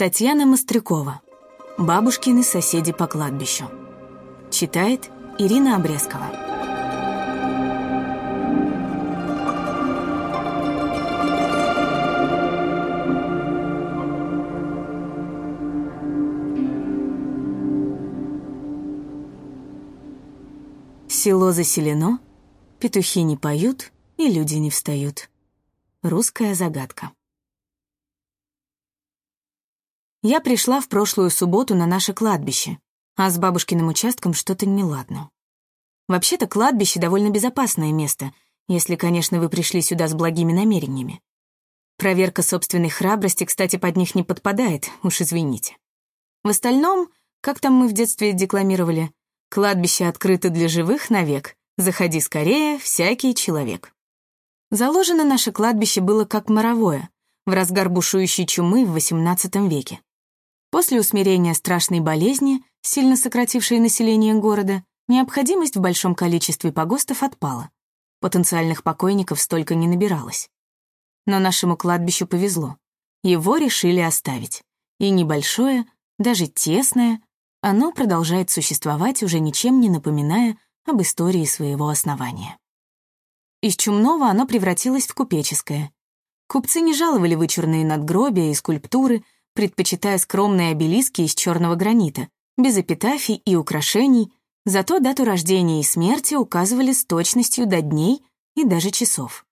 Татьяна Мострюкова. Бабушкины соседи по кладбищу. Читает Ирина Обрезкова. Село заселено, петухи не поют и люди не встают. Русская загадка. Я пришла в прошлую субботу на наше кладбище, а с бабушкиным участком что-то неладно. Вообще-то кладбище довольно безопасное место, если, конечно, вы пришли сюда с благими намерениями. Проверка собственной храбрости, кстати, под них не подпадает, уж извините. В остальном, как там мы в детстве декламировали, кладбище открыто для живых навек, заходи скорее, всякий человек. Заложено наше кладбище было как моровое, в разгар бушующей чумы в XVIII веке. После усмирения страшной болезни, сильно сократившей население города, необходимость в большом количестве погостов отпала. Потенциальных покойников столько не набиралось. Но нашему кладбищу повезло. Его решили оставить. И небольшое, даже тесное, оно продолжает существовать, уже ничем не напоминая об истории своего основания. Из чумного оно превратилось в купеческое. Купцы не жаловали вычурные надгробия и скульптуры, предпочитая скромные обелиски из черного гранита, без эпитафий и украшений, зато дату рождения и смерти указывали с точностью до дней и даже часов.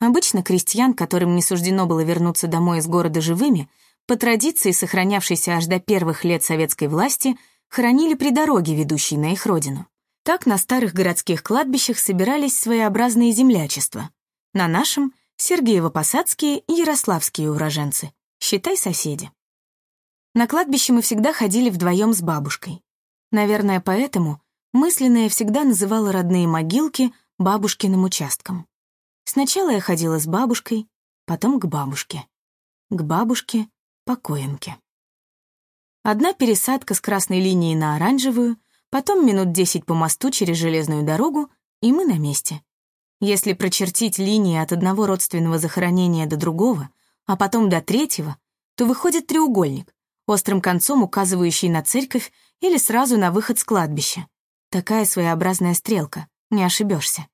Обычно крестьян, которым не суждено было вернуться домой из города живыми, по традиции, сохранявшейся аж до первых лет советской власти, хоронили при дороге, ведущей на их родину. Так на старых городских кладбищах собирались своеобразные землячества. На нашем — Сергиево-Посадские и Ярославские уроженцы, Считай соседи. На кладбище мы всегда ходили вдвоем с бабушкой. Наверное, поэтому мысленно я всегда называла родные могилки бабушкиным участком. Сначала я ходила с бабушкой, потом к бабушке. К бабушке покоенке. Одна пересадка с красной линии на оранжевую, потом минут десять по мосту через железную дорогу, и мы на месте. Если прочертить линии от одного родственного захоронения до другого, а потом до третьего, то выходит треугольник, острым концом указывающий на церковь или сразу на выход с кладбища. Такая своеобразная стрелка, не ошибешься.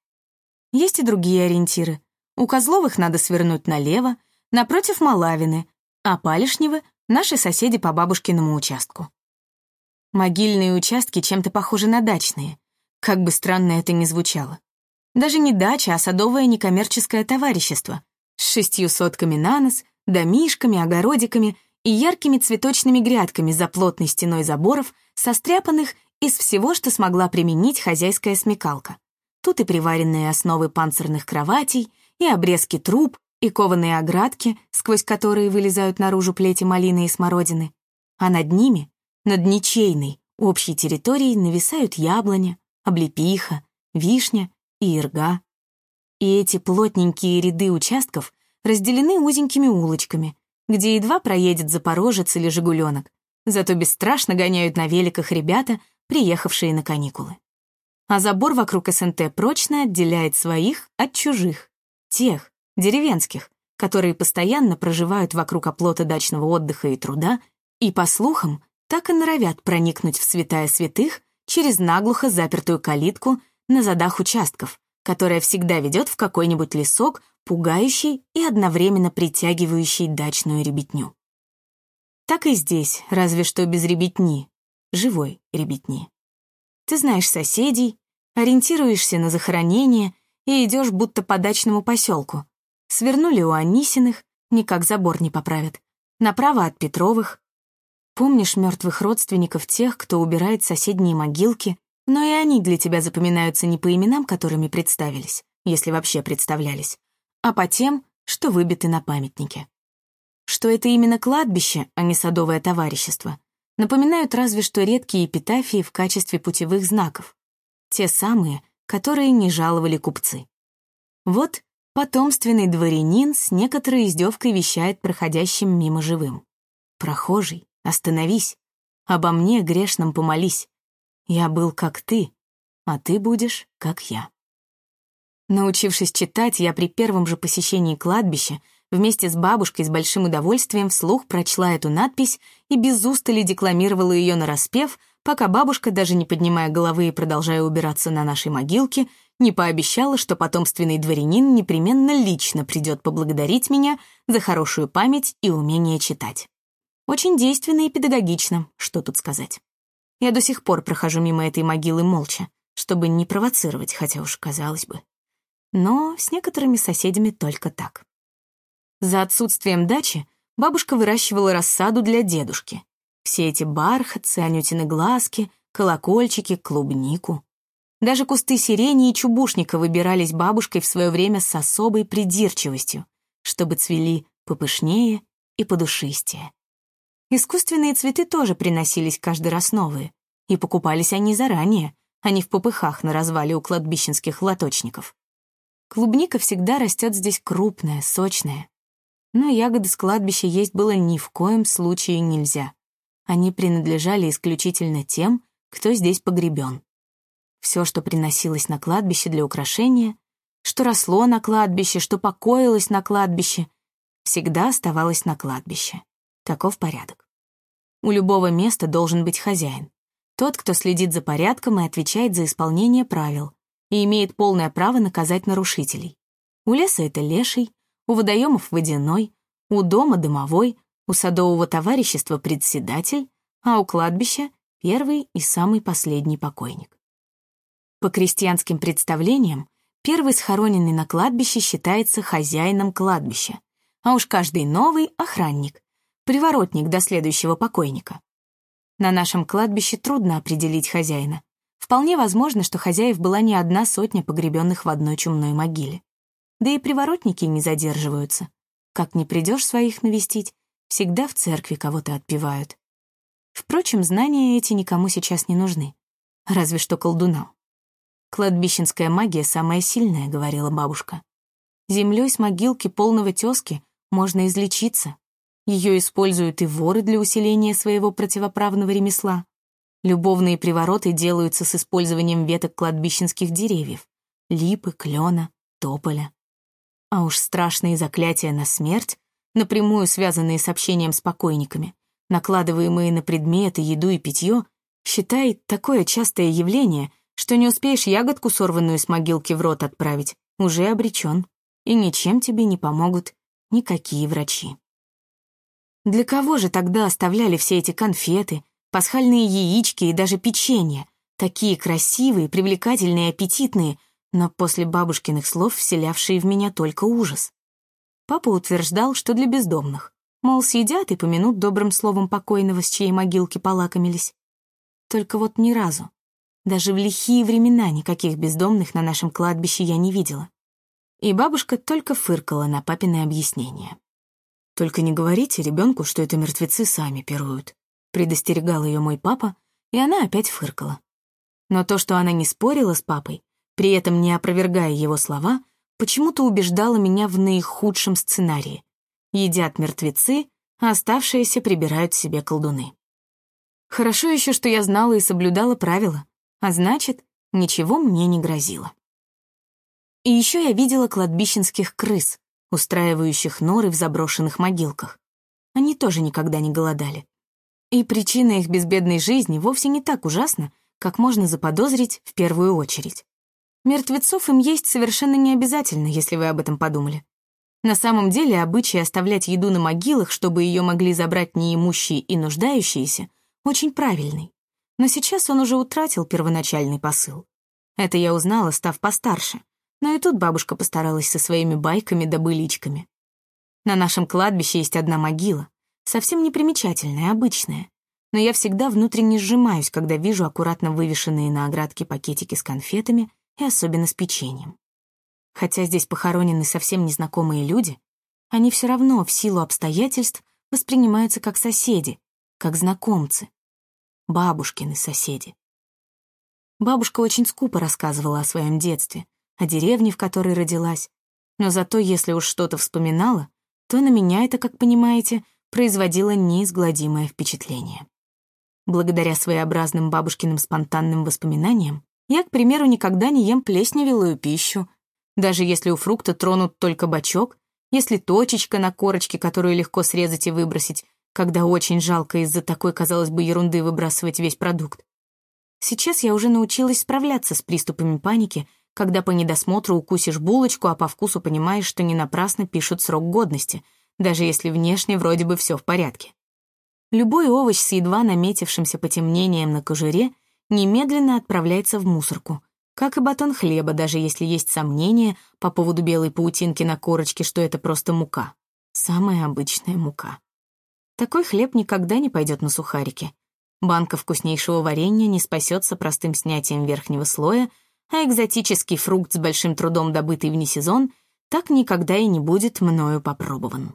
Есть и другие ориентиры. У Козловых надо свернуть налево, напротив Малавины, а Палишневы — наши соседи по бабушкиному участку. Могильные участки чем-то похожи на дачные, как бы странно это ни звучало. Даже не дача, а садовое некоммерческое товарищество, с шестью сотками на нос, домишками, огородиками и яркими цветочными грядками за плотной стеной заборов, состряпанных из всего, что смогла применить хозяйская смекалка. Тут и приваренные основы панцирных кроватей, и обрезки труб, и кованые оградки, сквозь которые вылезают наружу плети малины и смородины. А над ними, над ничейной, общей территорией нависают яблоня, облепиха, вишня и ирга. И эти плотненькие ряды участков разделены узенькими улочками, где едва проедет запорожец или жигуленок, зато бесстрашно гоняют на великах ребята, приехавшие на каникулы. А забор вокруг СНТ прочно отделяет своих от чужих, тех, деревенских, которые постоянно проживают вокруг оплота дачного отдыха и труда и, по слухам, так и норовят проникнуть в святая святых через наглухо запертую калитку на задах участков, которая всегда ведет в какой-нибудь лесок, пугающий и одновременно притягивающий дачную ребятню. Так и здесь, разве что без ребятни, живой ребятни. Ты знаешь соседей, ориентируешься на захоронение и идешь будто по дачному поселку. Свернули у Анисиных, никак забор не поправят. Направо от Петровых. Помнишь мертвых родственников тех, кто убирает соседние могилки, но и они для тебя запоминаются не по именам, которыми представились, если вообще представлялись, а по тем, что выбиты на памятнике. Что это именно кладбище, а не садовое товарищество, напоминают разве что редкие эпитафии в качестве путевых знаков. Те самые, которые не жаловали купцы. Вот потомственный дворянин с некоторой издевкой вещает проходящим мимо живым. «Прохожий, остановись, обо мне грешном помолись, я был как ты, а ты будешь как я. Научившись читать, я при первом же посещении кладбища Вместе с бабушкой с большим удовольствием вслух прочла эту надпись и без устали декламировала ее нараспев, пока бабушка, даже не поднимая головы и продолжая убираться на нашей могилке, не пообещала, что потомственный дворянин непременно лично придет поблагодарить меня за хорошую память и умение читать. Очень действенно и педагогично, что тут сказать. Я до сих пор прохожу мимо этой могилы молча, чтобы не провоцировать, хотя уж казалось бы. Но с некоторыми соседями только так. За отсутствием дачи бабушка выращивала рассаду для дедушки. Все эти бархатцы, анютины глазки, колокольчики, клубнику. Даже кусты сирени и чубушника выбирались бабушкой в свое время с особой придирчивостью, чтобы цвели попышнее и подушистее. Искусственные цветы тоже приносились каждый раз новые, и покупались они заранее, а не в попыхах на развале у кладбищенских лоточников. Клубника всегда растет здесь крупная, сочная, но ягоды с кладбища есть было ни в коем случае нельзя. Они принадлежали исключительно тем, кто здесь погребен. Все, что приносилось на кладбище для украшения, что росло на кладбище, что покоилось на кладбище, всегда оставалось на кладбище. Таков порядок. У любого места должен быть хозяин. Тот, кто следит за порядком и отвечает за исполнение правил, и имеет полное право наказать нарушителей. У леса это леший, у водоемов водяной, у дома домовой, у садового товарищества председатель, а у кладбища первый и самый последний покойник. По крестьянским представлениям, первый схороненный на кладбище считается хозяином кладбища, а уж каждый новый — охранник, приворотник до следующего покойника. На нашем кладбище трудно определить хозяина. Вполне возможно, что хозяев была не одна сотня погребенных в одной чумной могиле. Да и приворотники не задерживаются. Как не придешь своих навестить, всегда в церкви кого-то отпевают. Впрочем, знания эти никому сейчас не нужны. Разве что колдунам. «Кладбищенская магия самая сильная», — говорила бабушка. «Землей с могилки полного тёзки можно излечиться. Ее используют и воры для усиления своего противоправного ремесла. Любовные привороты делаются с использованием веток кладбищенских деревьев — липы, клена, тополя. А уж страшные заклятия на смерть, напрямую связанные с общением с покойниками, накладываемые на предметы, еду и питье, считает такое частое явление, что не успеешь ягодку, сорванную с могилки, в рот отправить, уже обречен, и ничем тебе не помогут никакие врачи. Для кого же тогда оставляли все эти конфеты, пасхальные яички и даже печенье, такие красивые, привлекательные аппетитные, но после бабушкиных слов вселявшие в меня только ужас. Папа утверждал, что для бездомных, мол, съедят и помянут добрым словом покойного, с чьей могилки полакомились. Только вот ни разу, даже в лихие времена никаких бездомных на нашем кладбище я не видела. И бабушка только фыркала на папины объяснения. «Только не говорите ребенку, что это мертвецы сами пируют», предостерегал ее мой папа, и она опять фыркала. Но то, что она не спорила с папой, при этом не опровергая его слова, почему-то убеждала меня в наихудшем сценарии. Едят мертвецы, а оставшиеся прибирают себе колдуны. Хорошо еще, что я знала и соблюдала правила, а значит, ничего мне не грозило. И еще я видела кладбищенских крыс, устраивающих норы в заброшенных могилках. Они тоже никогда не голодали. И причина их безбедной жизни вовсе не так ужасна, как можно заподозрить в первую очередь. Мертвецов им есть совершенно не обязательно, если вы об этом подумали. На самом деле обычай оставлять еду на могилах, чтобы ее могли забрать неимущие и нуждающиеся, очень правильный. Но сейчас он уже утратил первоначальный посыл. Это я узнала, став постарше. Но и тут бабушка постаралась со своими байками да быличками. На нашем кладбище есть одна могила, совсем непримечательная, обычная. Но я всегда внутренне сжимаюсь, когда вижу аккуратно вывешенные на оградке пакетики с конфетами — и особенно с печеньем. Хотя здесь похоронены совсем незнакомые люди, они все равно в силу обстоятельств воспринимаются как соседи, как знакомцы. Бабушкины соседи. Бабушка очень скупо рассказывала о своем детстве, о деревне, в которой родилась, но зато если уж что-то вспоминала, то на меня это, как понимаете, производило неизгладимое впечатление. Благодаря своеобразным бабушкиным спонтанным воспоминаниям я, к примеру, никогда не ем плесневелую пищу. Даже если у фрукта тронут только бочок, если точечка на корочке, которую легко срезать и выбросить, когда очень жалко из-за такой, казалось бы, ерунды выбрасывать весь продукт. Сейчас я уже научилась справляться с приступами паники, когда по недосмотру укусишь булочку, а по вкусу понимаешь, что не напрасно пишут срок годности, даже если внешне вроде бы все в порядке. Любой овощ с едва наметившимся потемнением на кожуре немедленно отправляется в мусорку, как и батон хлеба, даже если есть сомнения по поводу белой паутинки на корочке, что это просто мука. Самая обычная мука. Такой хлеб никогда не пойдет на сухарики. Банка вкуснейшего варенья не спасется простым снятием верхнего слоя, а экзотический фрукт с большим трудом добытый вне сезон так никогда и не будет мною попробован.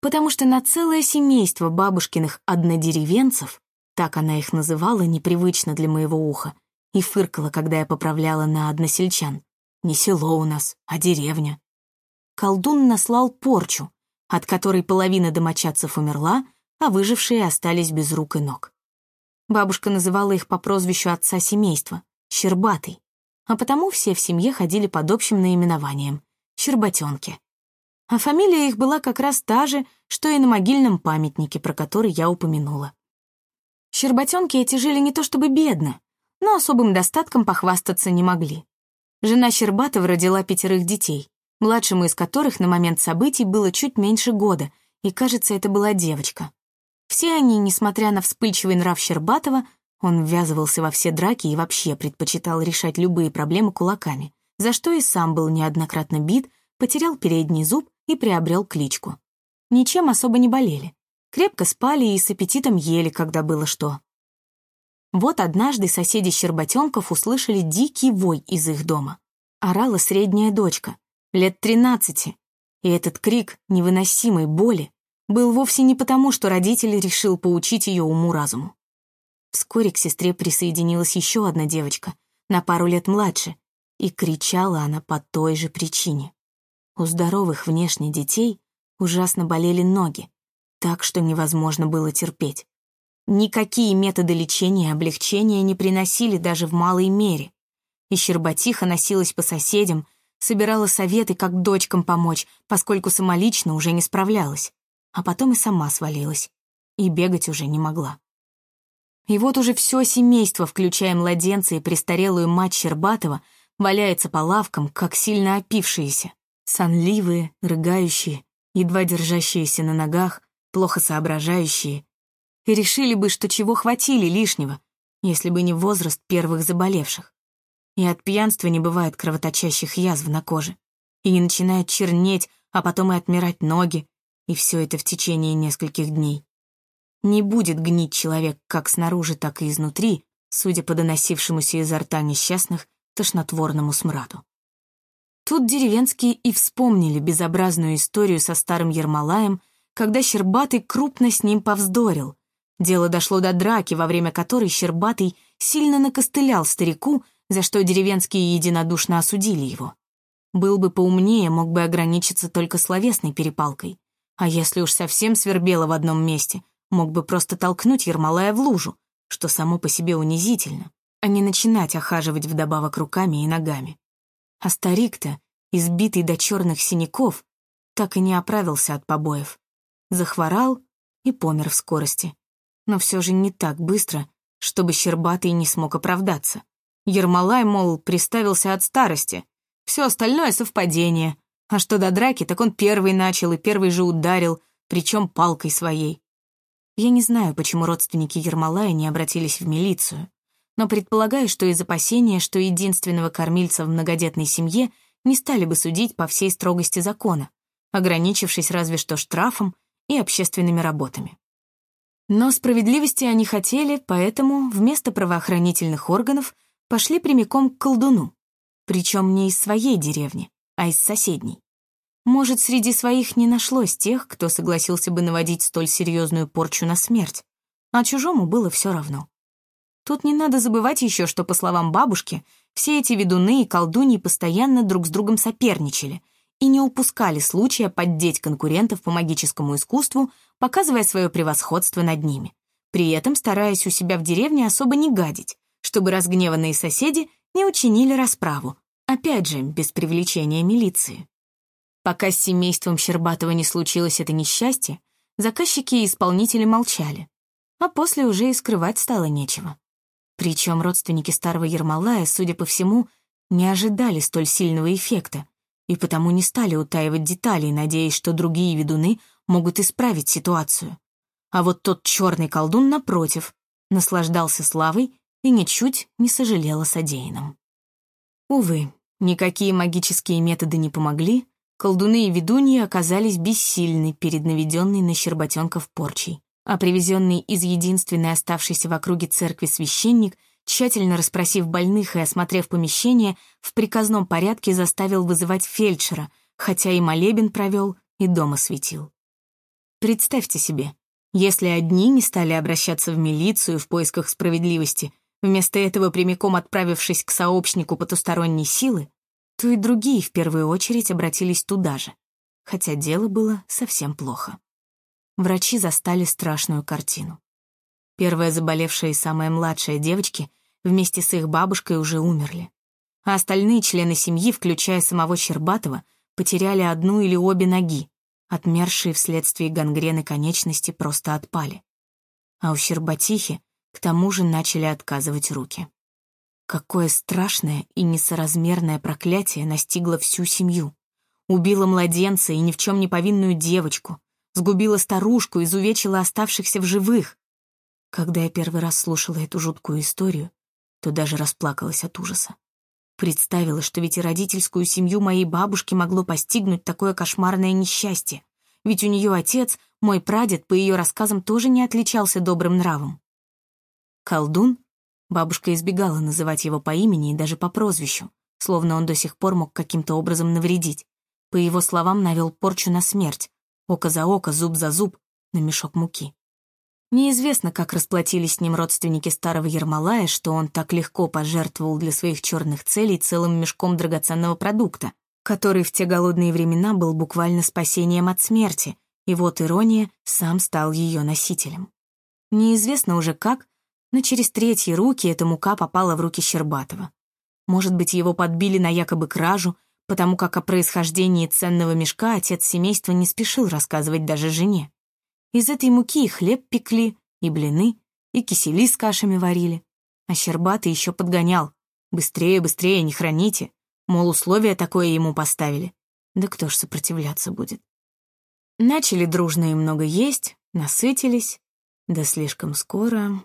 Потому что на целое семейство бабушкиных однодеревенцев, так она их называла непривычно для моего уха, и фыркала, когда я поправляла на односельчан. Не село у нас, а деревня. Колдун наслал порчу, от которой половина домочадцев умерла, а выжившие остались без рук и ног. Бабушка называла их по прозвищу отца семейства — Щербатый, а потому все в семье ходили под общим наименованием — Щербатенки. А фамилия их была как раз та же, что и на могильном памятнике, про который я упомянула. Щербатенки эти жили не то чтобы бедно, но особым достатком похвастаться не могли. Жена Щербатова родила пятерых детей, младшему из которых на момент событий было чуть меньше года, и, кажется, это была девочка. Все они, несмотря на вспыльчивый нрав Щербатова, он ввязывался во все драки и вообще предпочитал решать любые проблемы кулаками, за что и сам был неоднократно бит, потерял передний зуб и приобрел кличку. Ничем особо не болели. Крепко спали и с аппетитом ели, когда было что. Вот однажды соседи Щербатенков услышали дикий вой из их дома. Орала средняя дочка, лет тринадцати, и этот крик невыносимой боли был вовсе не потому, что родитель решил поучить ее уму-разуму. Вскоре к сестре присоединилась еще одна девочка, на пару лет младше, и кричала она по той же причине. У здоровых внешне детей ужасно болели ноги, так что невозможно было терпеть. Никакие методы лечения и облегчения не приносили даже в малой мере. И Щербатиха носилась по соседям, собирала советы, как дочкам помочь, поскольку самолично уже не справлялась. А потом и сама свалилась. И бегать уже не могла. И вот уже все семейство, включая младенца и престарелую мать Щербатова, валяется по лавкам, как сильно опившиеся. Сонливые, рыгающие, едва держащиеся на ногах, плохо соображающие. И решили бы, что чего хватили лишнего, если бы не возраст первых заболевших. И от пьянства не бывает кровоточащих язв на коже. И не начинают чернеть, а потом и отмирать ноги. И все это в течение нескольких дней. Не будет гнить человек как снаружи, так и изнутри, судя по доносившемуся изо рта несчастных тошнотворному смраду. Тут деревенские и вспомнили безобразную историю со старым Ермолаем, когда Щербатый крупно с ним повздорил. Дело дошло до драки, во время которой Щербатый сильно накостылял старику, за что деревенские единодушно осудили его. Был бы поумнее, мог бы ограничиться только словесной перепалкой. А если уж совсем свербело в одном месте, мог бы просто толкнуть Ермолая в лужу, что само по себе унизительно, а не начинать охаживать вдобавок руками и ногами. А старик-то, избитый до черных синяков, так и не оправился от побоев. Захворал и помер в скорости. Но все же не так быстро, чтобы Щербатый не смог оправдаться. Ермолай, мол, приставился от старости. Все остальное — совпадение. А что до драки, так он первый начал и первый же ударил, причем палкой своей. Я не знаю, почему родственники Ермолая не обратились в милицию, но предполагаю, что из опасения, что единственного кормильца в многодетной семье не стали бы судить по всей строгости закона, ограничившись разве что штрафом и общественными работами. Но справедливости они хотели, поэтому вместо правоохранительных органов пошли прямиком к колдуну, причем не из своей деревни, а из соседней. Может, среди своих не нашлось тех, кто согласился бы наводить столь серьезную порчу на смерть, а чужому было все равно. Тут не надо забывать еще, что, по словам бабушки, все эти ведуны и колдуньи постоянно друг с другом соперничали и не упускали случая поддеть конкурентов по магическому искусству, показывая свое превосходство над ними, при этом стараясь у себя в деревне особо не гадить, чтобы разгневанные соседи не учинили расправу, опять же, без привлечения милиции. Пока с семейством Щербатова не случилось это несчастье, заказчики и исполнители молчали, а после уже и скрывать стало нечего. Причем родственники старого Ермолая, судя по всему, не ожидали столь сильного эффекта и потому не стали утаивать детали, надеясь, что другие ведуны могут исправить ситуацию. А вот тот черный колдун, напротив, наслаждался славой и ничуть не сожалел о содеянном. Увы, никакие магические методы не помогли, колдуны и ведуньи оказались бессильны перед наведенной на Щерботенков порчей, а привезенный из единственной оставшейся в округе церкви священник, тщательно расспросив больных и осмотрев помещение, в приказном порядке заставил вызывать фельдшера, хотя и молебен провел, и дома светил. Представьте себе, если одни не стали обращаться в милицию в поисках справедливости, вместо этого прямиком отправившись к сообщнику потусторонней силы, то и другие в первую очередь обратились туда же, хотя дело было совсем плохо. Врачи застали страшную картину. Первая заболевшая и самая младшая девочки вместе с их бабушкой уже умерли, а остальные члены семьи, включая самого Щербатова, потеряли одну или обе ноги, отмершие вследствие гангрены конечности просто отпали. А у Щербатихи к тому же начали отказывать руки. Какое страшное и несоразмерное проклятие настигло всю семью. Убило младенца и ни в чем не повинную девочку, сгубила старушку, изувечила оставшихся в живых. Когда я первый раз слушала эту жуткую историю, то даже расплакалась от ужаса. Представила, что ведь и родительскую семью моей бабушки могло постигнуть такое кошмарное несчастье. Ведь у нее отец, мой прадед, по ее рассказам, тоже не отличался добрым нравом. Колдун? Бабушка избегала называть его по имени и даже по прозвищу, словно он до сих пор мог каким-то образом навредить. По его словам, навел порчу на смерть. Око за око, зуб за зуб, на мешок муки. Неизвестно, как расплатились с ним родственники старого Ермолая, что он так легко пожертвовал для своих черных целей целым мешком драгоценного продукта, который в те голодные времена был буквально спасением от смерти, и вот ирония, сам стал ее носителем. Неизвестно уже как, но через третьи руки эта мука попала в руки Щербатова. Может быть, его подбили на якобы кражу, потому как о происхождении ценного мешка отец семейства не спешил рассказывать даже жене. Из этой муки и хлеб пекли, и блины, и кисели с кашами варили. А Щербатый еще подгонял. «Быстрее, быстрее, не храните». Мол, условие такое ему поставили. Да кто ж сопротивляться будет? Начали дружно и много есть, насытились. Да слишком скоро...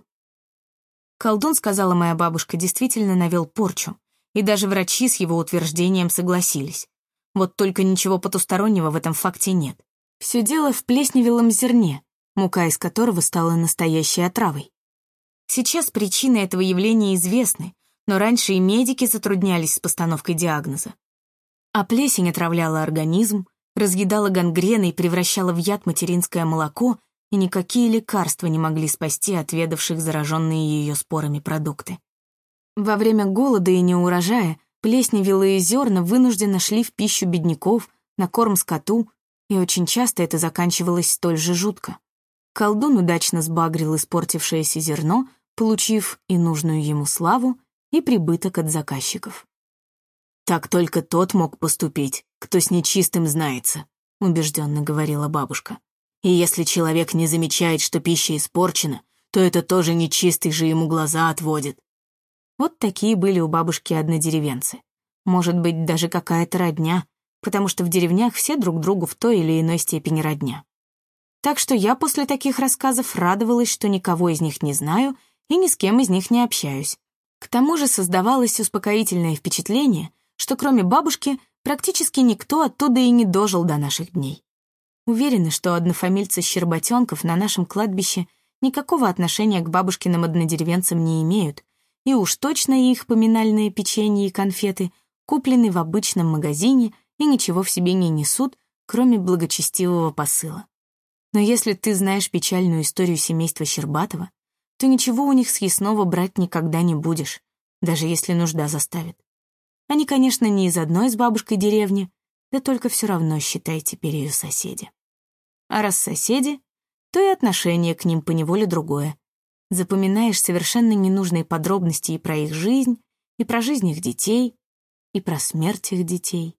Колдун, сказала моя бабушка, действительно навел порчу, и даже врачи с его утверждением согласились. Вот только ничего потустороннего в этом факте нет. Все дело в плесневелом зерне, мука из которого стала настоящей отравой. Сейчас причины этого явления известны, но раньше и медики затруднялись с постановкой диагноза. А плесень отравляла организм, разъедала гангрены и превращала в яд материнское молоко, и никакие лекарства не могли спасти отведавших зараженные ее спорами продукты. Во время голода и неурожая плесневелые зерна вынужденно шли в пищу бедняков, на корм скоту, и очень часто это заканчивалось столь же жутко. Колдун удачно сбагрил испортившееся зерно, получив и нужную ему славу, и прибыток от заказчиков. «Так только тот мог поступить, кто с нечистым знается», — убежденно говорила бабушка. «И если человек не замечает, что пища испорчена, то это тоже нечистый же ему глаза отводит». Вот такие были у бабушки однодеревенцы. Может быть, даже какая-то родня, потому что в деревнях все друг другу в той или иной степени родня. Так что я после таких рассказов радовалась, что никого из них не знаю и ни с кем из них не общаюсь. К тому же создавалось успокоительное впечатление, что кроме бабушки практически никто оттуда и не дожил до наших дней. Уверена, что однофамильцы Щерботенков на нашем кладбище никакого отношения к бабушкиным однодеревенцам не имеют, и уж точно их поминальные печенье и конфеты куплены в обычном магазине и ничего в себе не несут, кроме благочестивого посыла. Но если ты знаешь печальную историю семейства Щербатова, то ничего у них съестного брать никогда не будешь, даже если нужда заставит. Они, конечно, не из одной с бабушкой деревни, да только все равно считай теперь ее соседи. А раз соседи, то и отношение к ним поневоле другое. Запоминаешь совершенно ненужные подробности и про их жизнь, и про жизнь их детей, и про смерть их детей.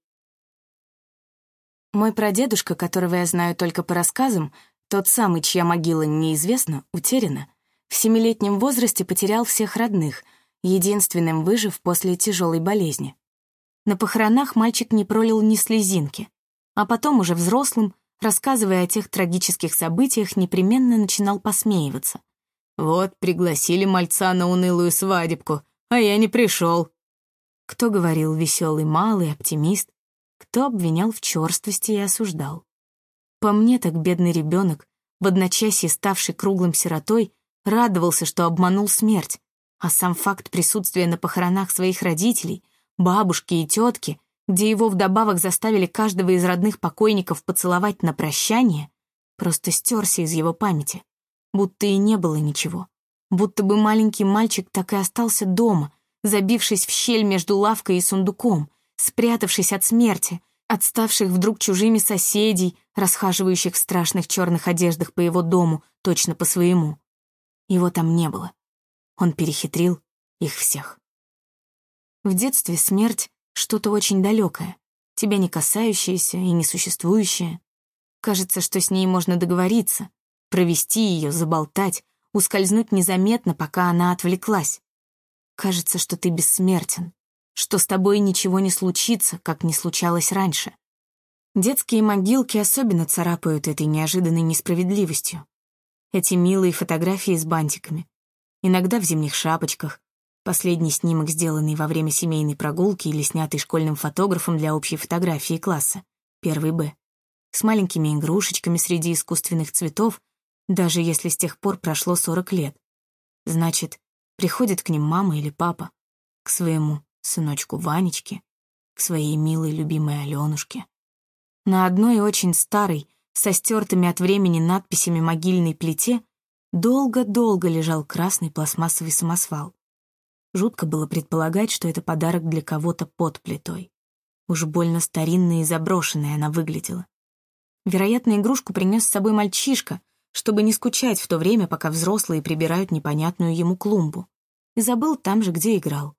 Мой прадедушка, которого я знаю только по рассказам, тот самый, чья могила неизвестна, утеряна, в семилетнем возрасте потерял всех родных, единственным выжив после тяжелой болезни. На похоронах мальчик не пролил ни слезинки, а потом уже взрослым, рассказывая о тех трагических событиях, непременно начинал посмеиваться. «Вот, пригласили мальца на унылую свадебку, а я не пришел». Кто говорил веселый малый, оптимист, кто обвинял в черствости и осуждал. По мне так бедный ребенок, в одночасье ставший круглым сиротой, радовался, что обманул смерть, а сам факт присутствия на похоронах своих родителей, бабушки и тетки, где его вдобавок заставили каждого из родных покойников поцеловать на прощание, просто стерся из его памяти, будто и не было ничего, будто бы маленький мальчик так и остался дома, забившись в щель между лавкой и сундуком, спрятавшись от смерти, от ставших вдруг чужими соседей, расхаживающих в страшных черных одеждах по его дому, точно по своему. Его там не было. Он перехитрил их всех. В детстве смерть — что-то очень далекое, тебя не касающееся и несуществующее. Кажется, что с ней можно договориться, провести ее, заболтать, ускользнуть незаметно, пока она отвлеклась. Кажется, что ты бессмертен, что с тобой ничего не случится, как не случалось раньше. Детские могилки особенно царапают этой неожиданной несправедливостью. Эти милые фотографии с бантиками. Иногда в зимних шапочках. Последний снимок, сделанный во время семейной прогулки или снятый школьным фотографом для общей фотографии класса. Первый Б. С маленькими игрушечками среди искусственных цветов, даже если с тех пор прошло 40 лет. Значит, приходит к ним мама или папа, к своему сыночку Ванечке, к своей милой любимой Аленушке. На одной очень старой, со стертыми от времени надписями могильной плите, долго-долго лежал красный пластмассовый самосвал. Жутко было предполагать, что это подарок для кого-то под плитой. Уж больно старинная и заброшенная она выглядела. Вероятно, игрушку принес с собой мальчишка, чтобы не скучать в то время, пока взрослые прибирают непонятную ему клумбу. И забыл там же, где играл.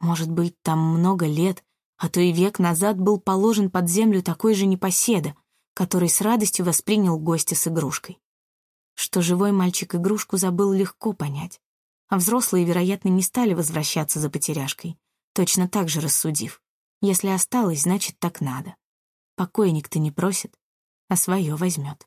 Может быть, там много лет, а то и век назад был положен под землю такой же непоседа, который с радостью воспринял гостя с игрушкой. Что живой мальчик игрушку забыл легко понять, а взрослые, вероятно, не стали возвращаться за потеряшкой, точно так же рассудив. Если осталось, значит, так надо. Покойник-то не просит, а свое возьмет.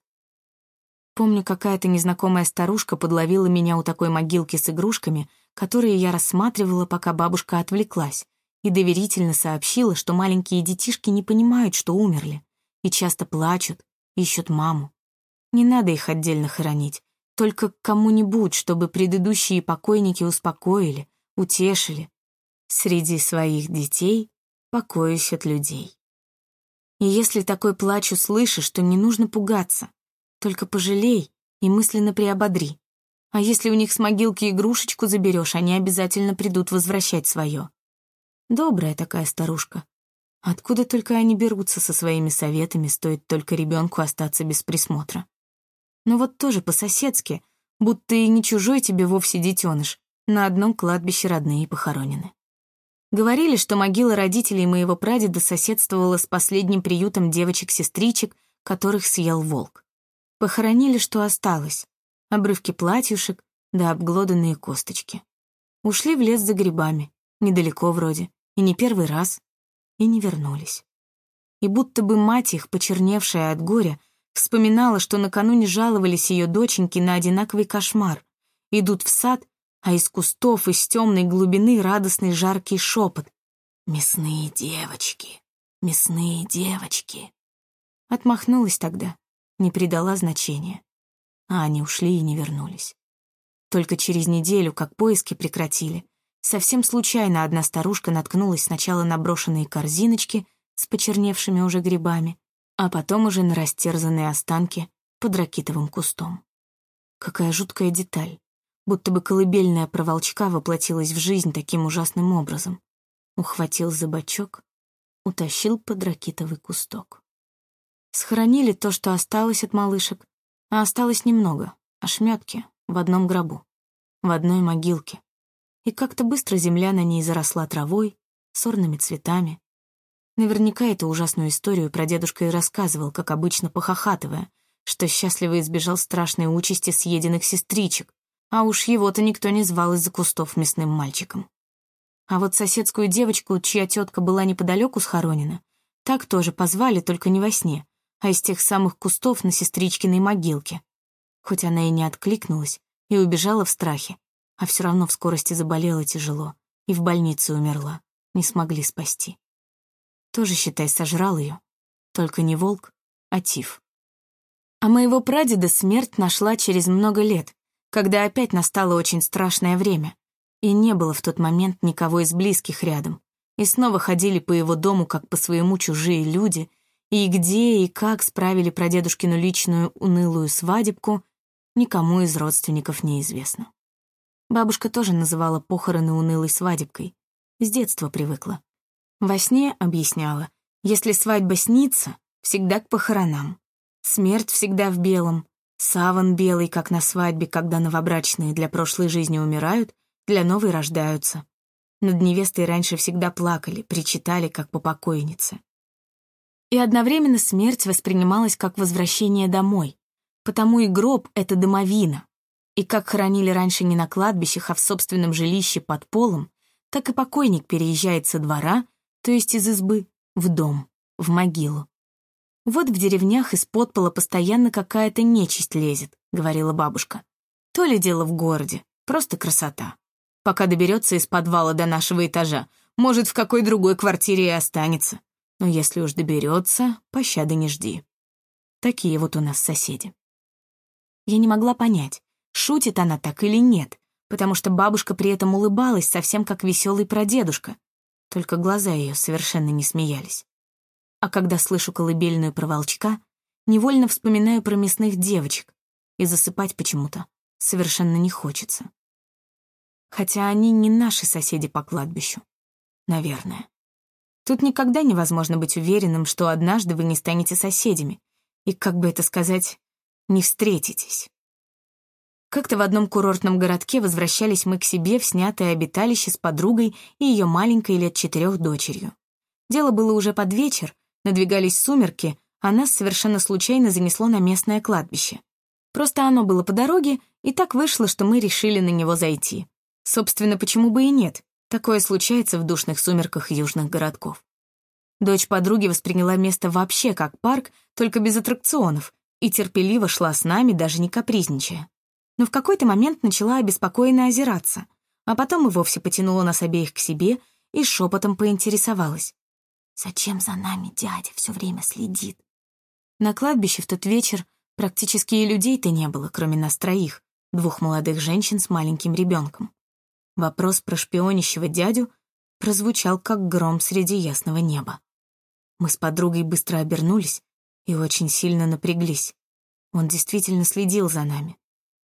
Помню, какая-то незнакомая старушка подловила меня у такой могилки с игрушками, которые я рассматривала, пока бабушка отвлеклась, и доверительно сообщила, что маленькие детишки не понимают, что умерли, и часто плачут, ищут маму. Не надо их отдельно хоронить, только кому-нибудь, чтобы предыдущие покойники успокоили, утешили. Среди своих детей покоюсь от людей. И если такой плач услышишь, то не нужно пугаться, только пожалей и мысленно приободри. А если у них с могилки игрушечку заберешь, они обязательно придут возвращать свое. Добрая такая старушка. Откуда только они берутся со своими советами, стоит только ребенку остаться без присмотра. Но вот тоже по-соседски, будто и не чужой тебе вовсе детеныш, на одном кладбище родные похоронены. Говорили, что могила родителей моего прадеда соседствовала с последним приютом девочек-сестричек, которых съел волк. Похоронили, что осталось. Обрывки платьюшек да обглоданные косточки. Ушли в лес за грибами, недалеко вроде, и не первый раз и не вернулись. И будто бы мать их, почерневшая от горя, вспоминала, что накануне жаловались ее доченьки на одинаковый кошмар. Идут в сад, а из кустов, из темной глубины радостный жаркий шепот. «Мясные девочки, мясные девочки». Отмахнулась тогда, не придала значения. А они ушли и не вернулись. Только через неделю, как поиски прекратили, Совсем случайно одна старушка наткнулась сначала на брошенные корзиночки с почерневшими уже грибами, а потом уже на растерзанные останки под ракитовым кустом. Какая жуткая деталь, будто бы колыбельная про волчка воплотилась в жизнь таким ужасным образом. Ухватил за бочок, утащил под ракитовый кусток. Схоронили то, что осталось от малышек, а осталось немного, ошметки, в одном гробу, в одной могилке и как-то быстро земля на ней заросла травой, сорными цветами. Наверняка эту ужасную историю про дедушка и рассказывал, как обычно похохатывая, что счастливо избежал страшной участи съеденных сестричек, а уж его-то никто не звал из-за кустов мясным мальчиком. А вот соседскую девочку, чья тетка была неподалеку схоронена, так тоже позвали, только не во сне, а из тех самых кустов на сестричкиной могилке. Хоть она и не откликнулась, и убежала в страхе, а все равно в скорости заболела тяжело и в больнице умерла, не смогли спасти. Тоже, считай, сожрал ее, только не волк, а тиф. А моего прадеда смерть нашла через много лет, когда опять настало очень страшное время, и не было в тот момент никого из близких рядом, и снова ходили по его дому, как по своему чужие люди, и где и как справили прадедушкину личную унылую свадебку, никому из родственников неизвестно. Бабушка тоже называла похороны унылой свадебкой. С детства привыкла. Во сне объясняла, если свадьба снится, всегда к похоронам. Смерть всегда в белом, саван белый, как на свадьбе, когда новобрачные для прошлой жизни умирают, для новой рождаются. Над невестой раньше всегда плакали, причитали, как по покойнице. И одновременно смерть воспринималась как возвращение домой, потому и гроб — это домовина. И как хоронили раньше не на кладбищах, а в собственном жилище под полом, так и покойник переезжает со двора, то есть из избы, в дом, в могилу. «Вот в деревнях из-под пола постоянно какая-то нечисть лезет», — говорила бабушка. «То ли дело в городе, просто красота. Пока доберется из подвала до нашего этажа, может, в какой другой квартире и останется. Но если уж доберется, пощады не жди. Такие вот у нас соседи». Я не могла понять, шутит она так или нет, потому что бабушка при этом улыбалась совсем как веселый прадедушка, только глаза ее совершенно не смеялись. А когда слышу колыбельную про волчка, невольно вспоминаю про мясных девочек, и засыпать почему-то совершенно не хочется. Хотя они не наши соседи по кладбищу. Наверное. Тут никогда невозможно быть уверенным, что однажды вы не станете соседями, и, как бы это сказать, не встретитесь. Как-то в одном курортном городке возвращались мы к себе в снятое обиталище с подругой и ее маленькой лет четырех дочерью. Дело было уже под вечер, Надвигались сумерки, а нас совершенно случайно занесло на местное кладбище. Просто оно было по дороге, и так вышло, что мы решили на него зайти. Собственно, почему бы и нет? Такое случается в душных сумерках южных городков. Дочь подруги восприняла место вообще как парк, только без аттракционов, и терпеливо шла с нами, даже не капризничая. Но в какой-то момент начала обеспокоенно озираться, а потом и вовсе потянула нас обеих к себе и шепотом поинтересовалась. Зачем за нами дядя все время следит? На кладбище в тот вечер практически и людей-то не было, кроме нас троих, двух молодых женщин с маленьким ребенком. Вопрос про шпионящего дядю прозвучал, как гром среди ясного неба. Мы с подругой быстро обернулись и очень сильно напряглись. Он действительно следил за нами,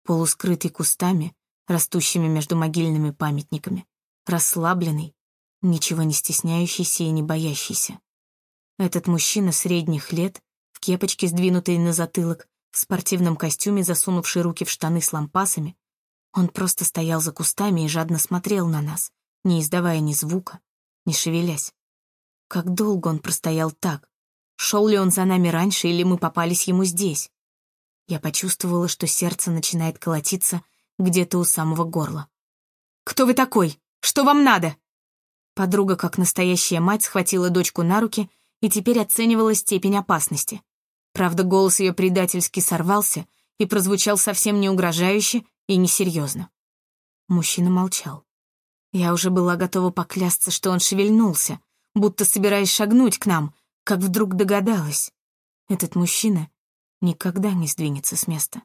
полускрытый кустами, растущими между могильными памятниками, расслабленный, ничего не стесняющийся и не боящийся. Этот мужчина средних лет, в кепочке, сдвинутой на затылок, в спортивном костюме, засунувший руки в штаны с лампасами, он просто стоял за кустами и жадно смотрел на нас, не издавая ни звука, не шевелясь. Как долго он простоял так? Шел ли он за нами раньше, или мы попались ему здесь? Я почувствовала, что сердце начинает колотиться где-то у самого горла. «Кто вы такой? Что вам надо?» Подруга, как настоящая мать, схватила дочку на руки и теперь оценивала степень опасности. Правда, голос ее предательски сорвался и прозвучал совсем не угрожающе и несерьезно. Мужчина молчал. Я уже была готова поклясться, что он шевельнулся, будто собираясь шагнуть к нам, как вдруг догадалась. Этот мужчина никогда не сдвинется с места.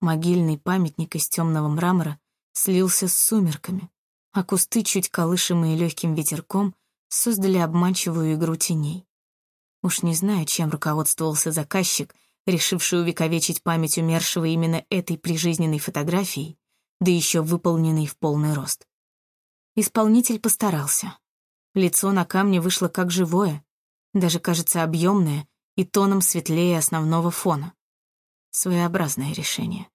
Могильный памятник из темного мрамора слился с сумерками, а кусты, чуть колышемые легким ветерком, создали обманчивую игру теней. Уж не знаю, чем руководствовался заказчик, решивший увековечить память умершего именно этой прижизненной фотографией, да еще выполненной в полный рост. Исполнитель постарался. Лицо на камне вышло как живое, даже, кажется, объемное и тоном светлее основного фона. Своеобразное решение.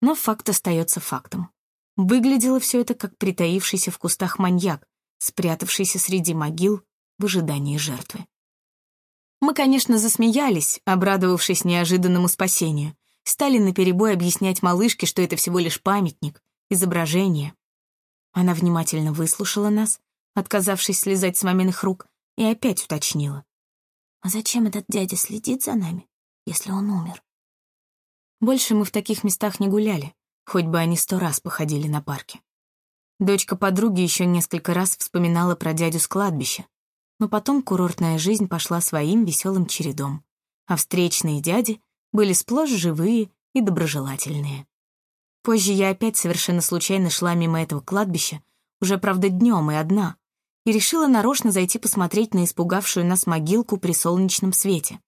Но факт остается фактом. Выглядело все это как притаившийся в кустах маньяк, спрятавшийся среди могил в ожидании жертвы. Мы, конечно, засмеялись, обрадовавшись неожиданному спасению, стали наперебой объяснять малышке, что это всего лишь памятник, изображение. Она внимательно выслушала нас, отказавшись слезать с маминых рук, и опять уточнила. «А зачем этот дядя следит за нами, если он умер?» Больше мы в таких местах не гуляли, хоть бы они сто раз походили на парке. Дочка подруги еще несколько раз вспоминала про дядю с кладбища, но потом курортная жизнь пошла своим веселым чередом, а встречные дяди были сплошь живые и доброжелательные. Позже я опять совершенно случайно шла мимо этого кладбища, уже, правда, днем и одна, и решила нарочно зайти посмотреть на испугавшую нас могилку при солнечном свете.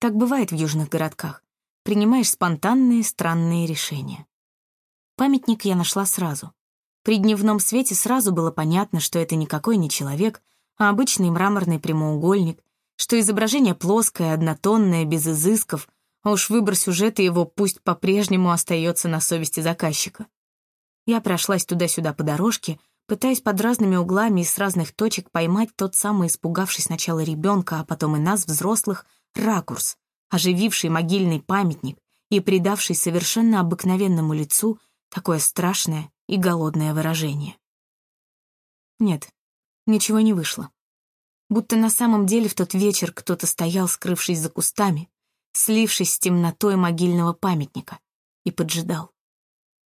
Так бывает в южных городках. Принимаешь спонтанные, странные решения. Памятник я нашла сразу. При дневном свете сразу было понятно, что это никакой не человек, а обычный мраморный прямоугольник, что изображение плоское, однотонное, без изысков, а уж выбор сюжета его пусть по-прежнему остается на совести заказчика. Я прошлась туда-сюда по дорожке, пытаясь под разными углами и с разных точек поймать тот самый испугавший сначала ребенка, а потом и нас, взрослых, ракурс, ожививший могильный памятник и придавший совершенно обыкновенному лицу такое страшное и голодное выражение. Нет, ничего не вышло. Будто на самом деле в тот вечер кто-то стоял, скрывшись за кустами, слившись с темнотой могильного памятника, и поджидал.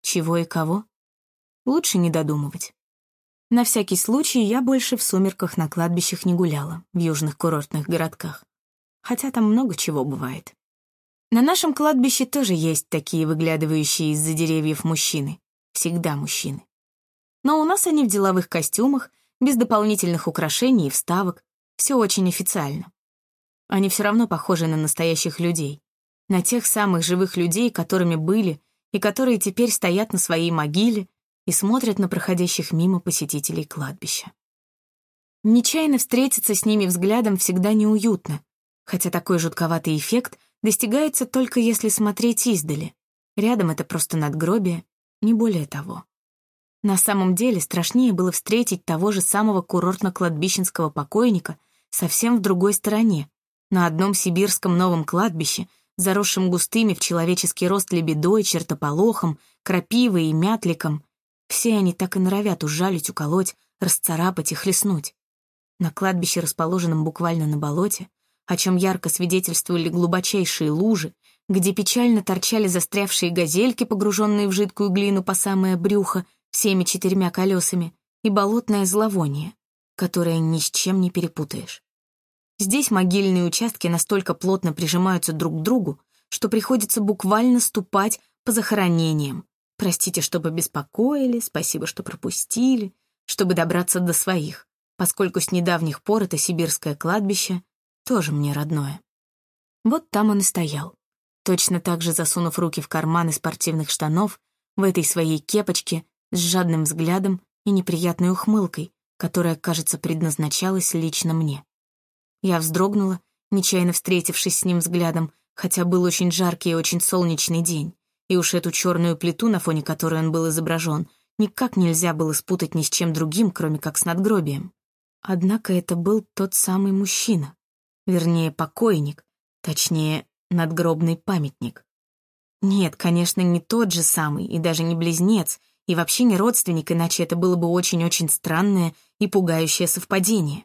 Чего и кого? Лучше не додумывать. На всякий случай я больше в сумерках на кладбищах не гуляла, в южных курортных городках. Хотя там много чего бывает. На нашем кладбище тоже есть такие выглядывающие из-за деревьев мужчины. Всегда мужчины. Но у нас они в деловых костюмах, без дополнительных украшений и вставок. Все очень официально. Они все равно похожи на настоящих людей. На тех самых живых людей, которыми были, и которые теперь стоят на своей могиле и смотрят на проходящих мимо посетителей кладбища. Нечаянно встретиться с ними взглядом всегда неуютно, хотя такой жутковатый эффект достигается только если смотреть издали. Рядом это просто надгробие, не более того. На самом деле страшнее было встретить того же самого курортно-кладбищенского покойника совсем в другой стороне, на одном сибирском новом кладбище, заросшем густыми в человеческий рост лебедой, чертополохом, крапивой и мятликом. Все они так и норовят ужалить, уколоть, расцарапать и хлестнуть. На кладбище, расположенном буквально на болоте, о чем ярко свидетельствовали глубочайшие лужи, где печально торчали застрявшие газельки, погруженные в жидкую глину по самое брюхо, всеми четырьмя колесами, и болотное зловоние, которое ни с чем не перепутаешь. Здесь могильные участки настолько плотно прижимаются друг к другу, что приходится буквально ступать по захоронениям. Простите, что побеспокоили, спасибо, что пропустили, чтобы добраться до своих, поскольку с недавних пор это сибирское кладбище тоже мне родное. Вот там он и стоял, точно так же засунув руки в карманы спортивных штанов, в этой своей кепочке, с жадным взглядом и неприятной ухмылкой, которая, кажется, предназначалась лично мне. Я вздрогнула, нечаянно встретившись с ним взглядом, хотя был очень жаркий и очень солнечный день, и уж эту черную плиту, на фоне которой он был изображен, никак нельзя было спутать ни с чем другим, кроме как с надгробием. Однако это был тот самый мужчина, вернее, покойник, точнее, надгробный памятник. Нет, конечно, не тот же самый, и даже не близнец, и вообще не родственник, иначе это было бы очень-очень странное и пугающее совпадение.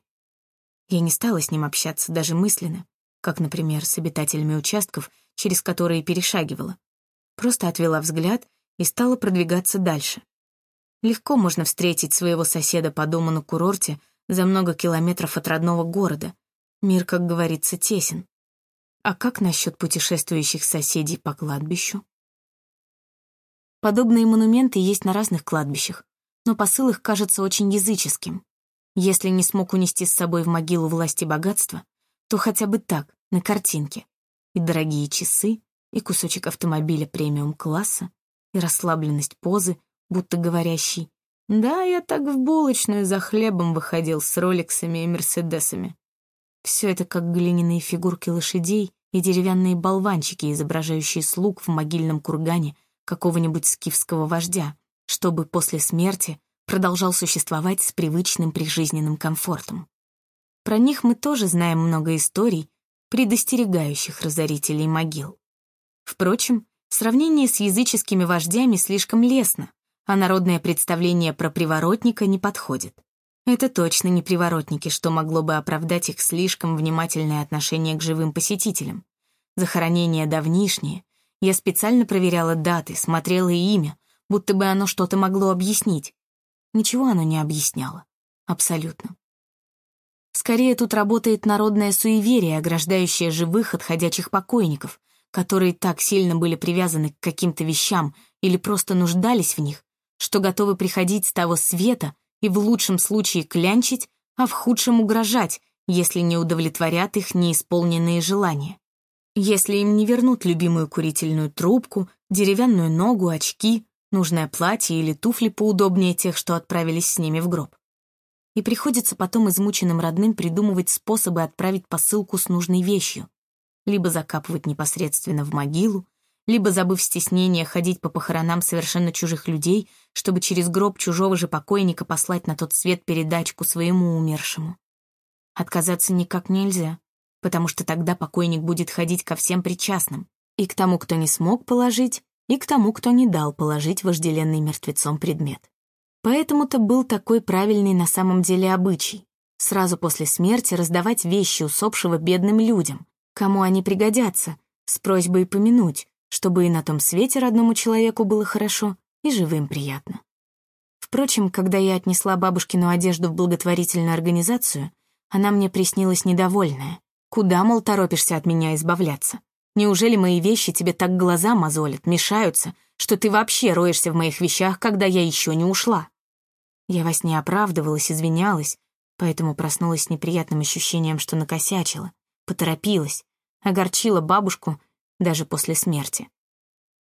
Я не стала с ним общаться даже мысленно, как, например, с обитателями участков, через которые перешагивала. Просто отвела взгляд и стала продвигаться дальше. Легко можно встретить своего соседа по дому на курорте за много километров от родного города. Мир, как говорится, тесен. А как насчет путешествующих соседей по кладбищу? Подобные монументы есть на разных кладбищах, но посыл их кажется очень языческим. Если не смог унести с собой в могилу власти богатства, то хотя бы так, на картинке. И дорогие часы, и кусочек автомобиля премиум-класса, и расслабленность позы, будто говорящий «Да, я так в булочную за хлебом выходил с роликсами и мерседесами». Все это как глиняные фигурки лошадей и деревянные болванчики, изображающие слуг в могильном кургане какого-нибудь скифского вождя, чтобы после смерти продолжал существовать с привычным прижизненным комфортом. Про них мы тоже знаем много историй, предостерегающих разорителей могил. Впрочем, сравнение с языческими вождями слишком лестно, а народное представление про приворотника не подходит. Это точно не приворотники, что могло бы оправдать их слишком внимательное отношение к живым посетителям. Захоронения давнишние. Я специально проверяла даты, смотрела имя, будто бы оно что-то могло объяснить. Ничего оно не объясняло. Абсолютно. Скорее тут работает народное суеверие, ограждающее живых от ходячих покойников, которые так сильно были привязаны к каким-то вещам или просто нуждались в них, что готовы приходить с того света и в лучшем случае клянчить, а в худшем угрожать, если не удовлетворят их неисполненные желания. Если им не вернут любимую курительную трубку, деревянную ногу, очки, нужное платье или туфли поудобнее тех, что отправились с ними в гроб и приходится потом измученным родным придумывать способы отправить посылку с нужной вещью. Либо закапывать непосредственно в могилу, либо, забыв стеснение, ходить по похоронам совершенно чужих людей, чтобы через гроб чужого же покойника послать на тот свет передачку своему умершему. Отказаться никак нельзя, потому что тогда покойник будет ходить ко всем причастным, и к тому, кто не смог положить, и к тому, кто не дал положить вожделенный мертвецом предмет. Поэтому-то был такой правильный на самом деле обычай — сразу после смерти раздавать вещи усопшего бедным людям, кому они пригодятся, с просьбой помянуть, чтобы и на том свете родному человеку было хорошо, и живым приятно. Впрочем, когда я отнесла бабушкину одежду в благотворительную организацию, она мне приснилась недовольная. Куда, мол, торопишься от меня избавляться? Неужели мои вещи тебе так глаза мозолят, мешаются, что ты вообще роешься в моих вещах, когда я еще не ушла. Я во сне оправдывалась, извинялась, поэтому проснулась с неприятным ощущением, что накосячила, поторопилась, огорчила бабушку даже после смерти.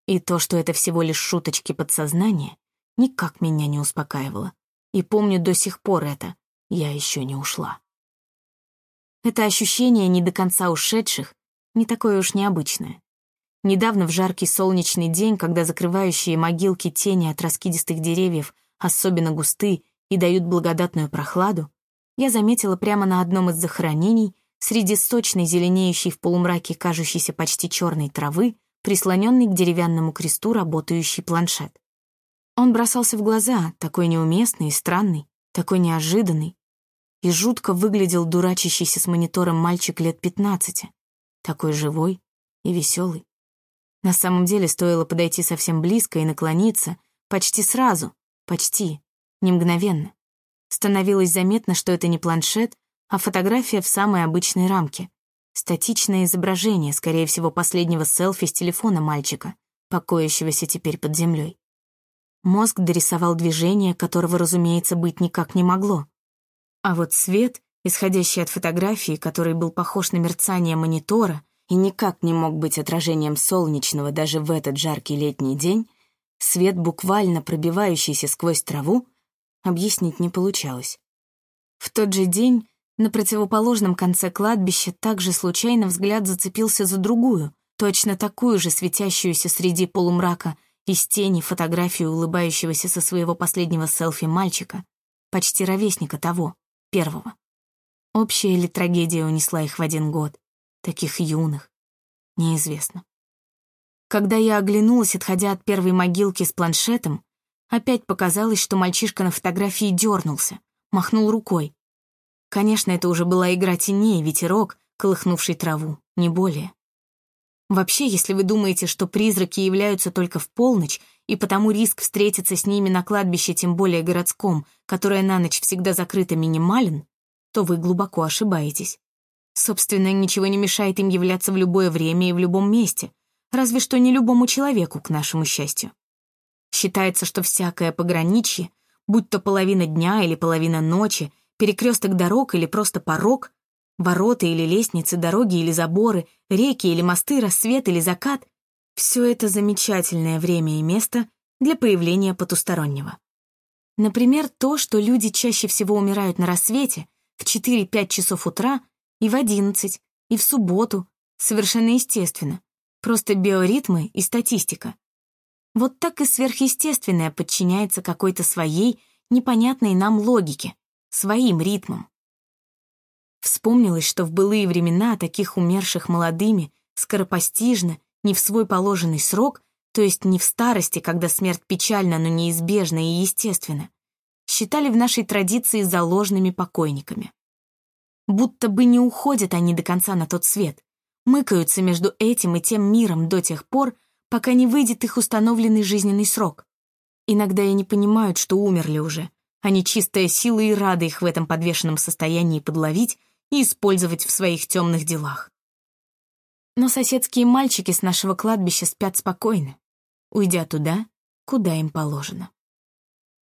И то, что это всего лишь шуточки подсознания, никак меня не успокаивало. И помню до сих пор это, я еще не ушла. Это ощущение не до конца ушедших, не такое уж необычное. Недавно в жаркий солнечный день, когда закрывающие могилки тени от раскидистых деревьев особенно густы и дают благодатную прохладу, я заметила прямо на одном из захоронений, среди сочной зеленеющей в полумраке кажущейся почти черной травы, прислоненный к деревянному кресту работающий планшет. Он бросался в глаза, такой неуместный и странный, такой неожиданный, и жутко выглядел дурачащийся с монитором мальчик лет пятнадцати, такой живой и веселый. На самом деле стоило подойти совсем близко и наклониться, почти сразу, почти, не мгновенно. Становилось заметно, что это не планшет, а фотография в самой обычной рамке. Статичное изображение, скорее всего, последнего селфи с телефона мальчика, покоящегося теперь под землей. Мозг дорисовал движение, которого, разумеется, быть никак не могло. А вот свет, исходящий от фотографии, который был похож на мерцание монитора, и никак не мог быть отражением солнечного даже в этот жаркий летний день, свет, буквально пробивающийся сквозь траву, объяснить не получалось. В тот же день на противоположном конце кладбища также случайно взгляд зацепился за другую, точно такую же светящуюся среди полумрака из тени фотографию улыбающегося со своего последнего селфи мальчика, почти ровесника того, первого. Общая ли трагедия унесла их в один год? таких юных, неизвестно. Когда я оглянулась, отходя от первой могилки с планшетом, опять показалось, что мальчишка на фотографии дернулся, махнул рукой. Конечно, это уже была игра теней, ветерок, колыхнувший траву, не более. Вообще, если вы думаете, что призраки являются только в полночь, и потому риск встретиться с ними на кладбище, тем более городском, которое на ночь всегда закрыто, минимален, то вы глубоко ошибаетесь. Собственно, ничего не мешает им являться в любое время и в любом месте, разве что не любому человеку, к нашему счастью. Считается, что всякое пограничье, будь то половина дня или половина ночи, перекресток дорог или просто порог, ворота или лестницы, дороги или заборы, реки или мосты, рассвет или закат — все это замечательное время и место для появления потустороннего. Например, то, что люди чаще всего умирают на рассвете, в 4-5 часов утра, и в одиннадцать, и в субботу. Совершенно естественно. Просто биоритмы и статистика. Вот так и сверхъестественное подчиняется какой-то своей, непонятной нам логике, своим ритмам. Вспомнилось, что в былые времена таких умерших молодыми, скоропостижно, не в свой положенный срок, то есть не в старости, когда смерть печальна, но неизбежна и естественна, считали в нашей традиции заложными покойниками. Будто бы не уходят они до конца на тот свет, мыкаются между этим и тем миром до тех пор, пока не выйдет их установленный жизненный срок. Иногда и не понимают, что умерли уже, они чистая сила и рады их в этом подвешенном состоянии подловить и использовать в своих темных делах. Но соседские мальчики с нашего кладбища спят спокойно, уйдя туда, куда им положено.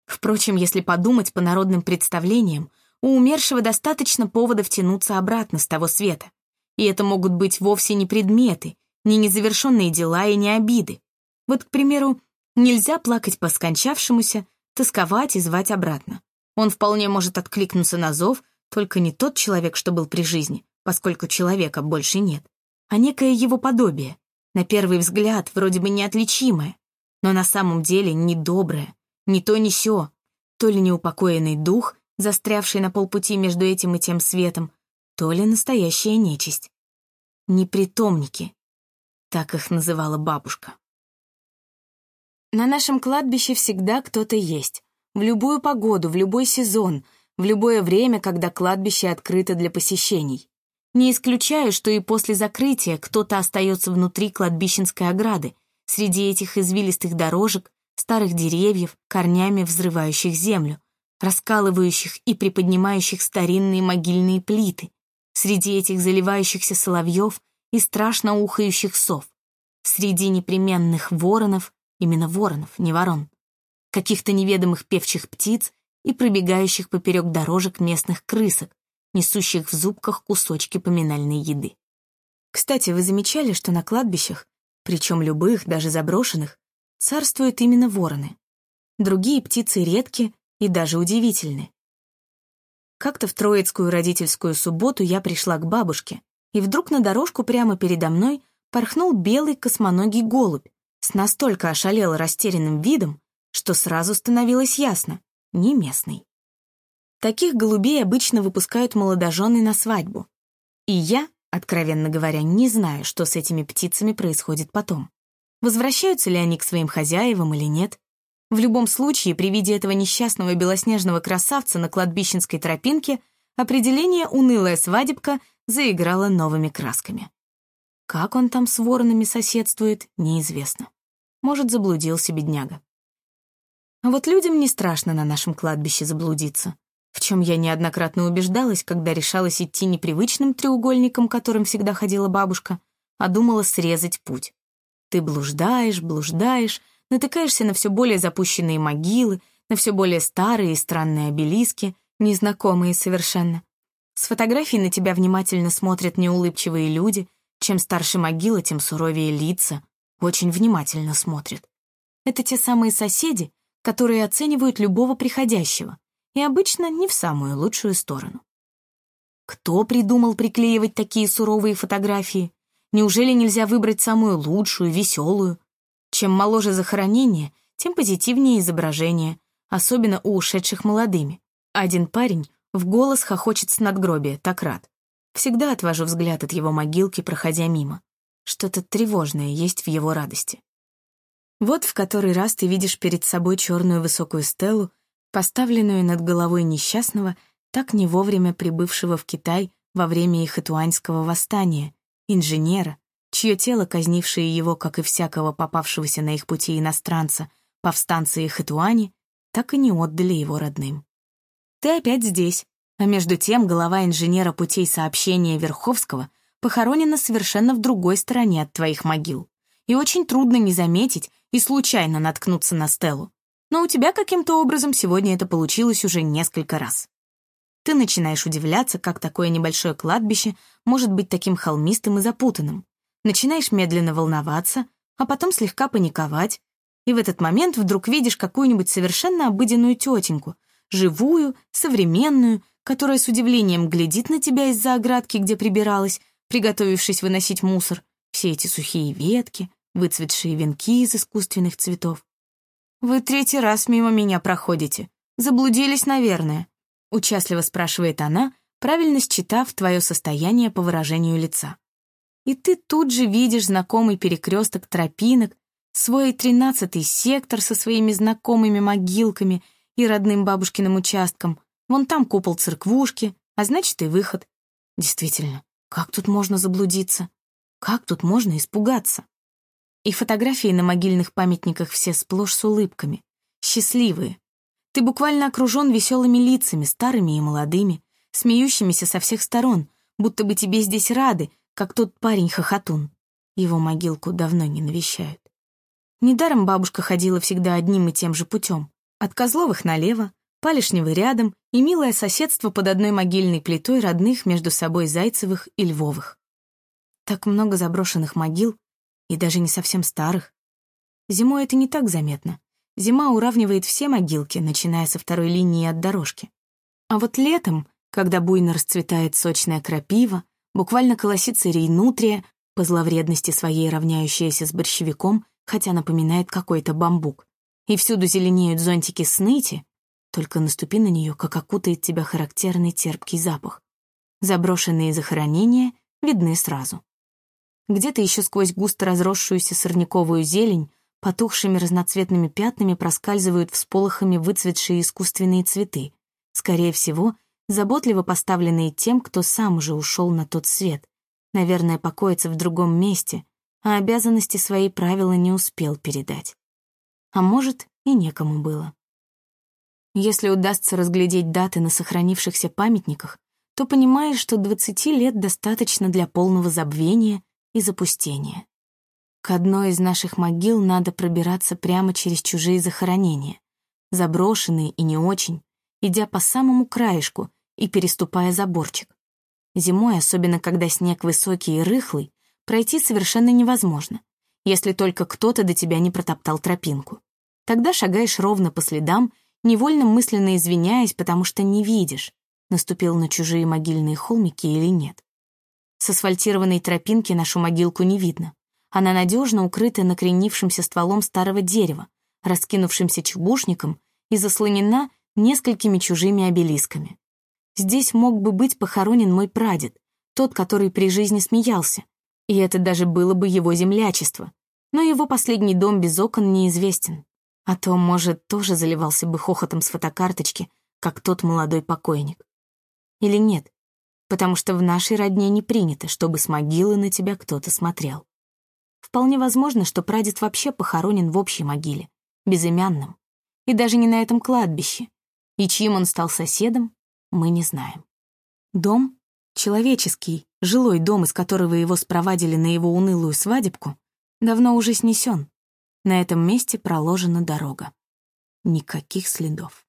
Впрочем, если подумать по народным представлениям, у умершего достаточно поводов тянуться обратно с того света. И это могут быть вовсе не предметы, не незавершенные дела и не обиды. Вот, к примеру, нельзя плакать по скончавшемуся, тосковать и звать обратно. Он вполне может откликнуться на зов, только не тот человек, что был при жизни, поскольку человека больше нет, а некое его подобие, на первый взгляд вроде бы неотличимое, но на самом деле недоброе, ни то ни сё, то ли неупокоенный дух, застрявший на полпути между этим и тем светом, то ли настоящая нечисть. Непритомники, так их называла бабушка. На нашем кладбище всегда кто-то есть. В любую погоду, в любой сезон, в любое время, когда кладбище открыто для посещений. Не исключаю, что и после закрытия кто-то остается внутри кладбищенской ограды, среди этих извилистых дорожек, старых деревьев, корнями взрывающих землю, раскалывающих и приподнимающих старинные могильные плиты, среди этих заливающихся соловьев и страшно ухающих сов, среди непременных воронов, Именно воронов, не ворон. Каких-то неведомых певчих птиц и пробегающих поперек дорожек местных крысок, несущих в зубках кусочки поминальной еды. Кстати, вы замечали, что на кладбищах, причем любых, даже заброшенных, царствуют именно вороны. Другие птицы редки и даже удивительны. Как-то в Троицкую родительскую субботу я пришла к бабушке, и вдруг на дорожку прямо передо мной порхнул белый космоногий голубь, с настолько ошалело растерянным видом, что сразу становилось ясно — не местный. Таких голубей обычно выпускают молодожены на свадьбу. И я, откровенно говоря, не знаю, что с этими птицами происходит потом. Возвращаются ли они к своим хозяевам или нет. В любом случае, при виде этого несчастного белоснежного красавца на кладбищенской тропинке определение «унылая свадебка» заиграло новыми красками. Как он там с воронами соседствует, неизвестно. Может, заблудился бедняга. А вот людям не страшно на нашем кладбище заблудиться, в чем я неоднократно убеждалась, когда решалась идти непривычным треугольником, которым всегда ходила бабушка, а думала срезать путь. Ты блуждаешь, блуждаешь, натыкаешься на все более запущенные могилы, на все более старые и странные обелиски, незнакомые совершенно. С фотографий на тебя внимательно смотрят неулыбчивые люди — чем старше могила, тем суровее лица, очень внимательно смотрят. Это те самые соседи, которые оценивают любого приходящего, и обычно не в самую лучшую сторону. Кто придумал приклеивать такие суровые фотографии? Неужели нельзя выбрать самую лучшую, веселую? Чем моложе захоронение, тем позитивнее изображение, особенно у ушедших молодыми. Один парень в голос хохочет с надгробия, так рад. Всегда отвожу взгляд от его могилки, проходя мимо. Что-то тревожное есть в его радости. Вот в который раз ты видишь перед собой черную высокую стелу, поставленную над головой несчастного, так не вовремя прибывшего в Китай во время их Итуаньского восстания, инженера, чье тело, казнившее его, как и всякого попавшегося на их пути иностранца, повстанцы Хэтуани, так и не отдали его родным. Ты опять здесь, а между тем голова инженера путей сообщения Верховского похоронена совершенно в другой стороне от твоих могил. И очень трудно не заметить и случайно наткнуться на Стеллу. Но у тебя каким-то образом сегодня это получилось уже несколько раз. Ты начинаешь удивляться, как такое небольшое кладбище может быть таким холмистым и запутанным. Начинаешь медленно волноваться, а потом слегка паниковать, и в этот момент вдруг видишь какую-нибудь совершенно обыденную тетеньку, живую, современную, которая с удивлением глядит на тебя из-за оградки, где прибиралась, приготовившись выносить мусор, все эти сухие ветки, выцветшие венки из искусственных цветов. «Вы третий раз мимо меня проходите. Заблудились, наверное», — участливо спрашивает она, правильно считав твое состояние по выражению лица. И ты тут же видишь знакомый перекресток тропинок, свой тринадцатый сектор со своими знакомыми могилками и родным бабушкиным участком, вон там купол церквушки, а значит и выход. Действительно, как тут можно заблудиться? Как тут можно испугаться? И фотографии на могильных памятниках все сплошь с улыбками, счастливые. Ты буквально окружен веселыми лицами, старыми и молодыми, смеющимися со всех сторон, будто бы тебе здесь рады, как тот парень-хохотун. Его могилку давно не навещают. Недаром бабушка ходила всегда одним и тем же путем. От Козловых налево, Палишнего рядом и милое соседство под одной могильной плитой родных между собой Зайцевых и Львовых. Так много заброшенных могил, и даже не совсем старых. Зимой это не так заметно. Зима уравнивает все могилки, начиная со второй линии от дорожки. А вот летом, когда буйно расцветает сочная крапива, буквально колосится рейнутрия, по зловредности своей равняющаяся с борщевиком, хотя напоминает какой-то бамбук, и всюду зеленеют зонтики сныти, только наступи на нее, как окутает тебя характерный терпкий запах. Заброшенные захоронения видны сразу. Где-то еще сквозь густо разросшуюся сорняковую зелень потухшими разноцветными пятнами проскальзывают всполохами выцветшие искусственные цветы, скорее всего, заботливо поставленные тем, кто сам уже ушел на тот свет, наверное, покоится в другом месте, а обязанности свои правила не успел передать. А может, и некому было. Если удастся разглядеть даты на сохранившихся памятниках, то понимаешь, что 20 лет достаточно для полного забвения и запустения. К одной из наших могил надо пробираться прямо через чужие захоронения, заброшенные и не очень, идя по самому краешку и переступая заборчик. Зимой, особенно когда снег высокий и рыхлый, пройти совершенно невозможно, если только кто-то до тебя не протоптал тропинку. Тогда шагаешь ровно по следам невольно мысленно извиняясь, потому что не видишь, наступил на чужие могильные холмики или нет. С асфальтированной тропинки нашу могилку не видно. Она надежно укрыта накренившимся стволом старого дерева, раскинувшимся чубушником и заслонена несколькими чужими обелисками. Здесь мог бы быть похоронен мой прадед, тот, который при жизни смеялся, и это даже было бы его землячество, но его последний дом без окон неизвестен. А то, может, тоже заливался бы хохотом с фотокарточки, как тот молодой покойник. Или нет, потому что в нашей родне не принято, чтобы с могилы на тебя кто-то смотрел. Вполне возможно, что прадед вообще похоронен в общей могиле, безымянном, и даже не на этом кладбище. И чьим он стал соседом, мы не знаем. Дом, человеческий, жилой дом, из которого его спровадили на его унылую свадебку, давно уже снесен, на этом месте проложена дорога. Никаких следов.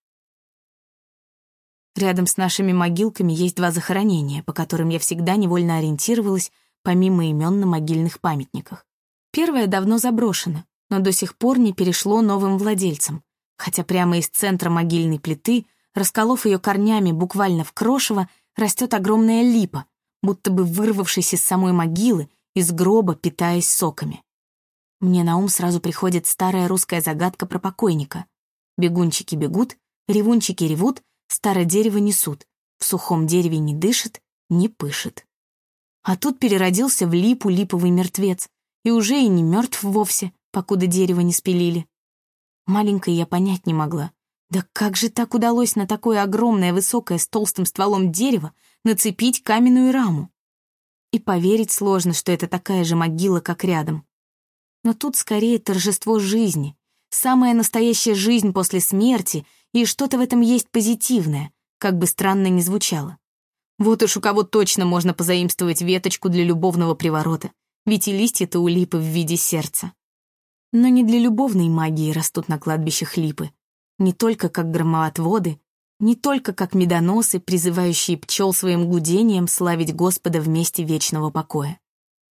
Рядом с нашими могилками есть два захоронения, по которым я всегда невольно ориентировалась, помимо имен на могильных памятниках. Первое давно заброшено, но до сих пор не перешло новым владельцам, хотя прямо из центра могильной плиты, расколов ее корнями буквально в крошево, растет огромная липа, будто бы вырвавшись из самой могилы, из гроба питаясь соками. Мне на ум сразу приходит старая русская загадка про покойника. Бегунчики бегут, ревунчики ревут, старое дерево несут, в сухом дереве не дышит, не пышет. А тут переродился в липу липовый мертвец, и уже и не мертв вовсе, покуда дерево не спилили. Маленькой я понять не могла. Да как же так удалось на такое огромное, высокое, с толстым стволом дерево нацепить каменную раму? И поверить сложно, что это такая же могила, как рядом. Но тут скорее торжество жизни, самая настоящая жизнь после смерти, и что-то в этом есть позитивное, как бы странно ни звучало. Вот уж у кого точно можно позаимствовать веточку для любовного приворота, ведь и листья-то у липы в виде сердца. Но не для любовной магии растут на кладбищах липы, не только как громоотводы, не только как медоносы, призывающие пчел своим гудением славить Господа в месте вечного покоя.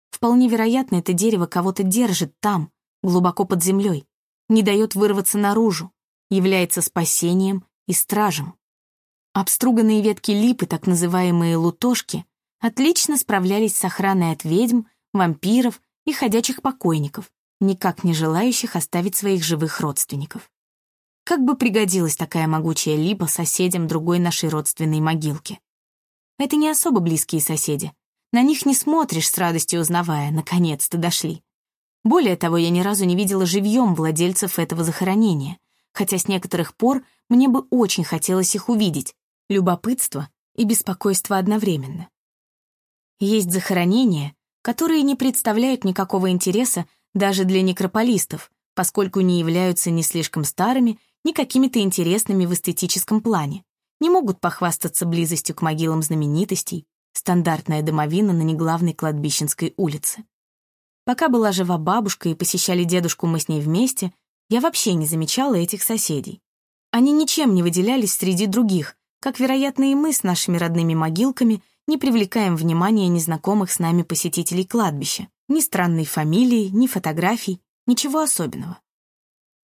Вполне вероятно, это дерево кого-то держит там, глубоко под землей, не дает вырваться наружу, является спасением и стражем. Обструганные ветки липы, так называемые лутошки, отлично справлялись с охраной от ведьм, вампиров и ходячих покойников, никак не желающих оставить своих живых родственников. Как бы пригодилась такая могучая липа соседям другой нашей родственной могилки. Это не особо близкие соседи. На них не смотришь с радостью узнавая, наконец-то дошли. Более того, я ни разу не видела живьем владельцев этого захоронения, хотя с некоторых пор мне бы очень хотелось их увидеть. Любопытство и беспокойство одновременно. Есть захоронения, которые не представляют никакого интереса даже для некрополистов, поскольку не являются ни слишком старыми, ни какими-то интересными в эстетическом плане, не могут похвастаться близостью к могилам знаменитостей, стандартная домовина на неглавной кладбищенской улице. Пока была жива бабушка и посещали дедушку мы с ней вместе, я вообще не замечала этих соседей. Они ничем не выделялись среди других, как, вероятно, и мы с нашими родными могилками не привлекаем внимания незнакомых с нами посетителей кладбища. Ни странной фамилии, ни фотографий, ничего особенного.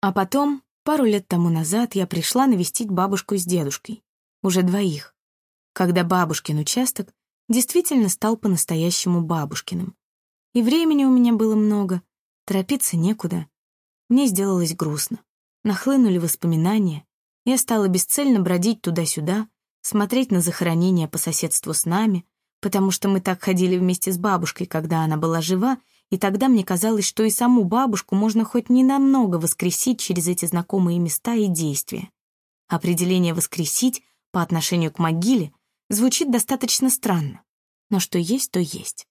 А потом, пару лет тому назад, я пришла навестить бабушку с дедушкой, уже двоих, когда бабушкин участок действительно стал по-настоящему бабушкиным. И времени у меня было много, торопиться некуда. Мне сделалось грустно. Нахлынули воспоминания. Я стала бесцельно бродить туда-сюда, смотреть на захоронения по соседству с нами, потому что мы так ходили вместе с бабушкой, когда она была жива, и тогда мне казалось, что и саму бабушку можно хоть ненамного воскресить через эти знакомые места и действия. Определение «воскресить» по отношению к могиле звучит достаточно странно, но что есть, то есть.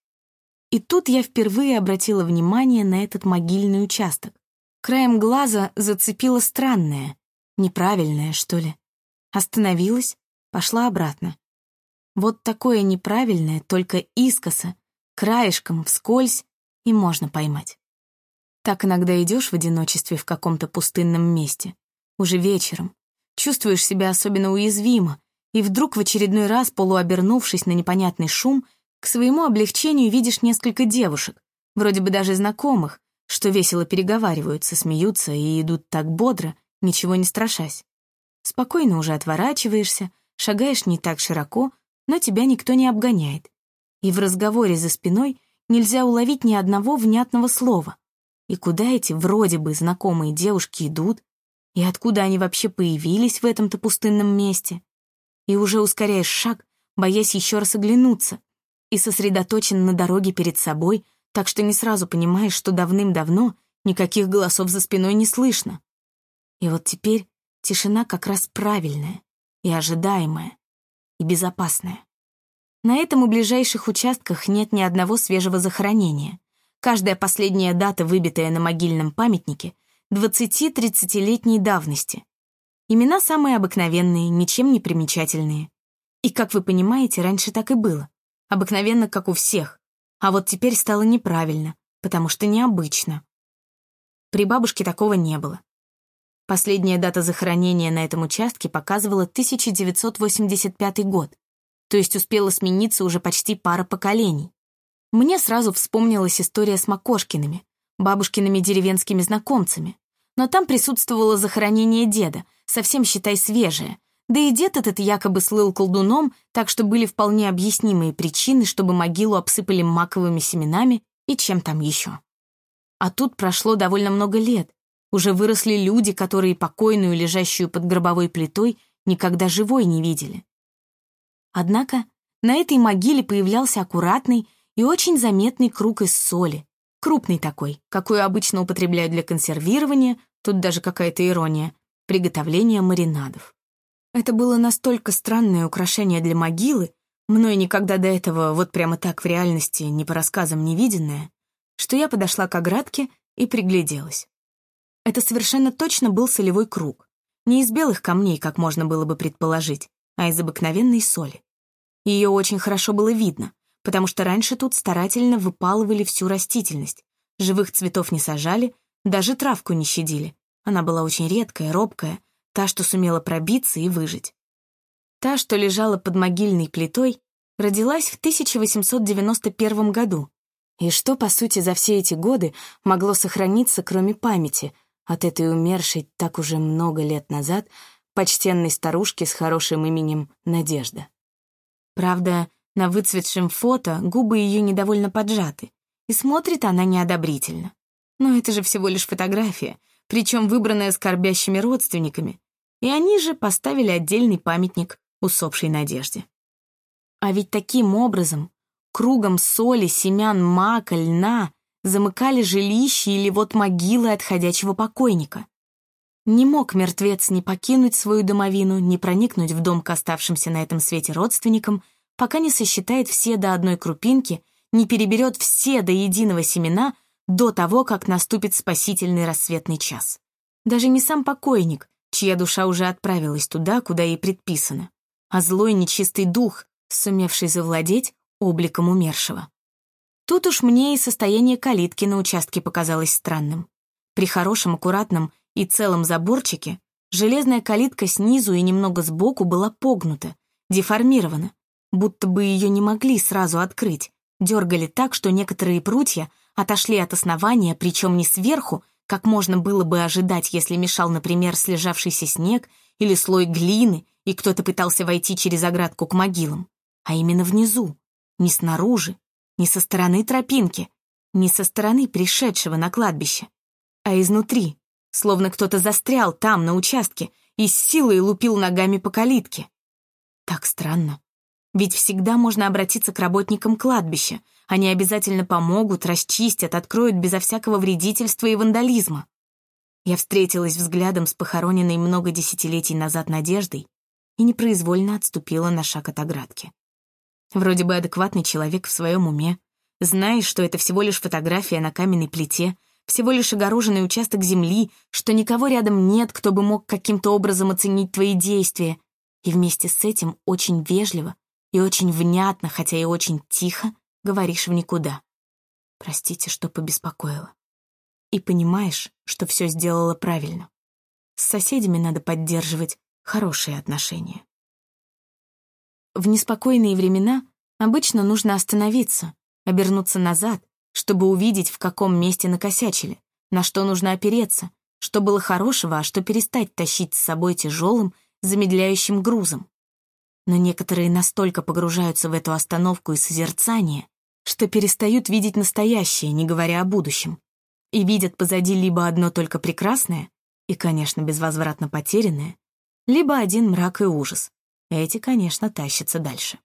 И тут я впервые обратила внимание на этот могильный участок. Краем глаза зацепила странное, неправильное, что ли. Остановилась, пошла обратно. Вот такое неправильное, только искоса, краешком, вскользь, и можно поймать. Так иногда идешь в одиночестве в каком-то пустынном месте, уже вечером, чувствуешь себя особенно уязвимо, и вдруг в очередной раз, полуобернувшись на непонятный шум, к своему облегчению видишь несколько девушек, вроде бы даже знакомых, что весело переговариваются, смеются и идут так бодро, ничего не страшась. Спокойно уже отворачиваешься, шагаешь не так широко, но тебя никто не обгоняет. И в разговоре за спиной нельзя уловить ни одного внятного слова. И куда эти вроде бы знакомые девушки идут, и откуда они вообще появились в этом-то пустынном месте? И уже ускоряешь шаг, боясь еще раз оглянуться, и сосредоточен на дороге перед собой, так что не сразу понимаешь, что давным-давно никаких голосов за спиной не слышно. И вот теперь тишина как раз правильная и ожидаемая, и безопасная. На этом и ближайших участках нет ни одного свежего захоронения. Каждая последняя дата, выбитая на могильном памятнике, 20-30-летней давности. Имена самые обыкновенные, ничем не примечательные. И, как вы понимаете, раньше так и было. Обыкновенно, как у всех. А вот теперь стало неправильно, потому что необычно. При бабушке такого не было. Последняя дата захоронения на этом участке показывала 1985 год, то есть успела смениться уже почти пара поколений. Мне сразу вспомнилась история с Макошкиными, бабушкиными деревенскими знакомцами. Но там присутствовало захоронение деда, совсем, считай, свежее. Да и дед этот якобы слыл колдуном, так что были вполне объяснимые причины, чтобы могилу обсыпали маковыми семенами и чем там еще. А тут прошло довольно много лет. Уже выросли люди, которые покойную, лежащую под гробовой плитой, никогда живой не видели. Однако на этой могиле появлялся аккуратный и очень заметный круг из соли, Крупный такой, какой обычно употребляют для консервирования, тут даже какая-то ирония, приготовления маринадов. Это было настолько странное украшение для могилы, мной никогда до этого вот прямо так в реальности, ни по рассказам не виденное, что я подошла к оградке и пригляделась. Это совершенно точно был солевой круг. Не из белых камней, как можно было бы предположить, а из обыкновенной соли. Ее очень хорошо было видно, потому что раньше тут старательно выпалывали всю растительность. Живых цветов не сажали, даже травку не щадили. Она была очень редкая, робкая, та, что сумела пробиться и выжить. Та, что лежала под могильной плитой, родилась в 1891 году. И что, по сути, за все эти годы могло сохраниться, кроме памяти, от этой умершей так уже много лет назад почтенной старушки с хорошим именем Надежда? Правда, на выцветшем фото губы ее недовольно поджаты, и смотрит она неодобрительно. Но это же всего лишь фотография, причем выбранная скорбящими родственниками, и они же поставили отдельный памятник усопшей надежде. А ведь таким образом, кругом соли, семян, мака, льна, замыкали жилище или вот могилы отходящего покойника. Не мог мертвец ни покинуть свою домовину, ни проникнуть в дом к оставшимся на этом свете родственникам, пока не сосчитает все до одной крупинки, не переберет все до единого семена до того, как наступит спасительный рассветный час. Даже не сам покойник, чья душа уже отправилась туда, куда ей предписано, а злой нечистый дух, сумевший завладеть обликом умершего. Тут уж мне и состояние калитки на участке показалось странным. При хорошем, аккуратном и целом заборчике железная калитка снизу и немного сбоку была погнута, деформирована, будто бы ее не могли сразу открыть, дергали так, что некоторые прутья отошли от основания, причем не сверху, как можно было бы ожидать, если мешал, например, слежавшийся снег или слой глины, и кто-то пытался войти через оградку к могилам, а именно внизу, не снаружи, не со стороны тропинки, не со стороны пришедшего на кладбище, а изнутри, словно кто-то застрял там, на участке, и с силой лупил ногами по калитке. Так странно. Ведь всегда можно обратиться к работникам кладбища. Они обязательно помогут, расчистят, откроют безо всякого вредительства и вандализма. Я встретилась взглядом с похороненной много десятилетий назад надеждой и непроизвольно отступила на шаг от оградки. Вроде бы адекватный человек в своем уме, знаешь, что это всего лишь фотография на каменной плите, всего лишь огороженный участок земли, что никого рядом нет, кто бы мог каким-то образом оценить твои действия, и вместе с этим очень вежливо и очень внятно, хотя и очень тихо, говоришь в никуда. Простите, что побеспокоила. И понимаешь, что все сделала правильно. С соседями надо поддерживать хорошие отношения. В неспокойные времена обычно нужно остановиться, обернуться назад, чтобы увидеть, в каком месте накосячили, на что нужно опереться, что было хорошего, а что перестать тащить с собой тяжелым, замедляющим грузом. Но некоторые настолько погружаются в эту остановку и созерцание, что перестают видеть настоящее, не говоря о будущем, и видят позади либо одно только прекрасное, и, конечно, безвозвратно потерянное, либо один мрак и ужас, эти, конечно, тащатся дальше.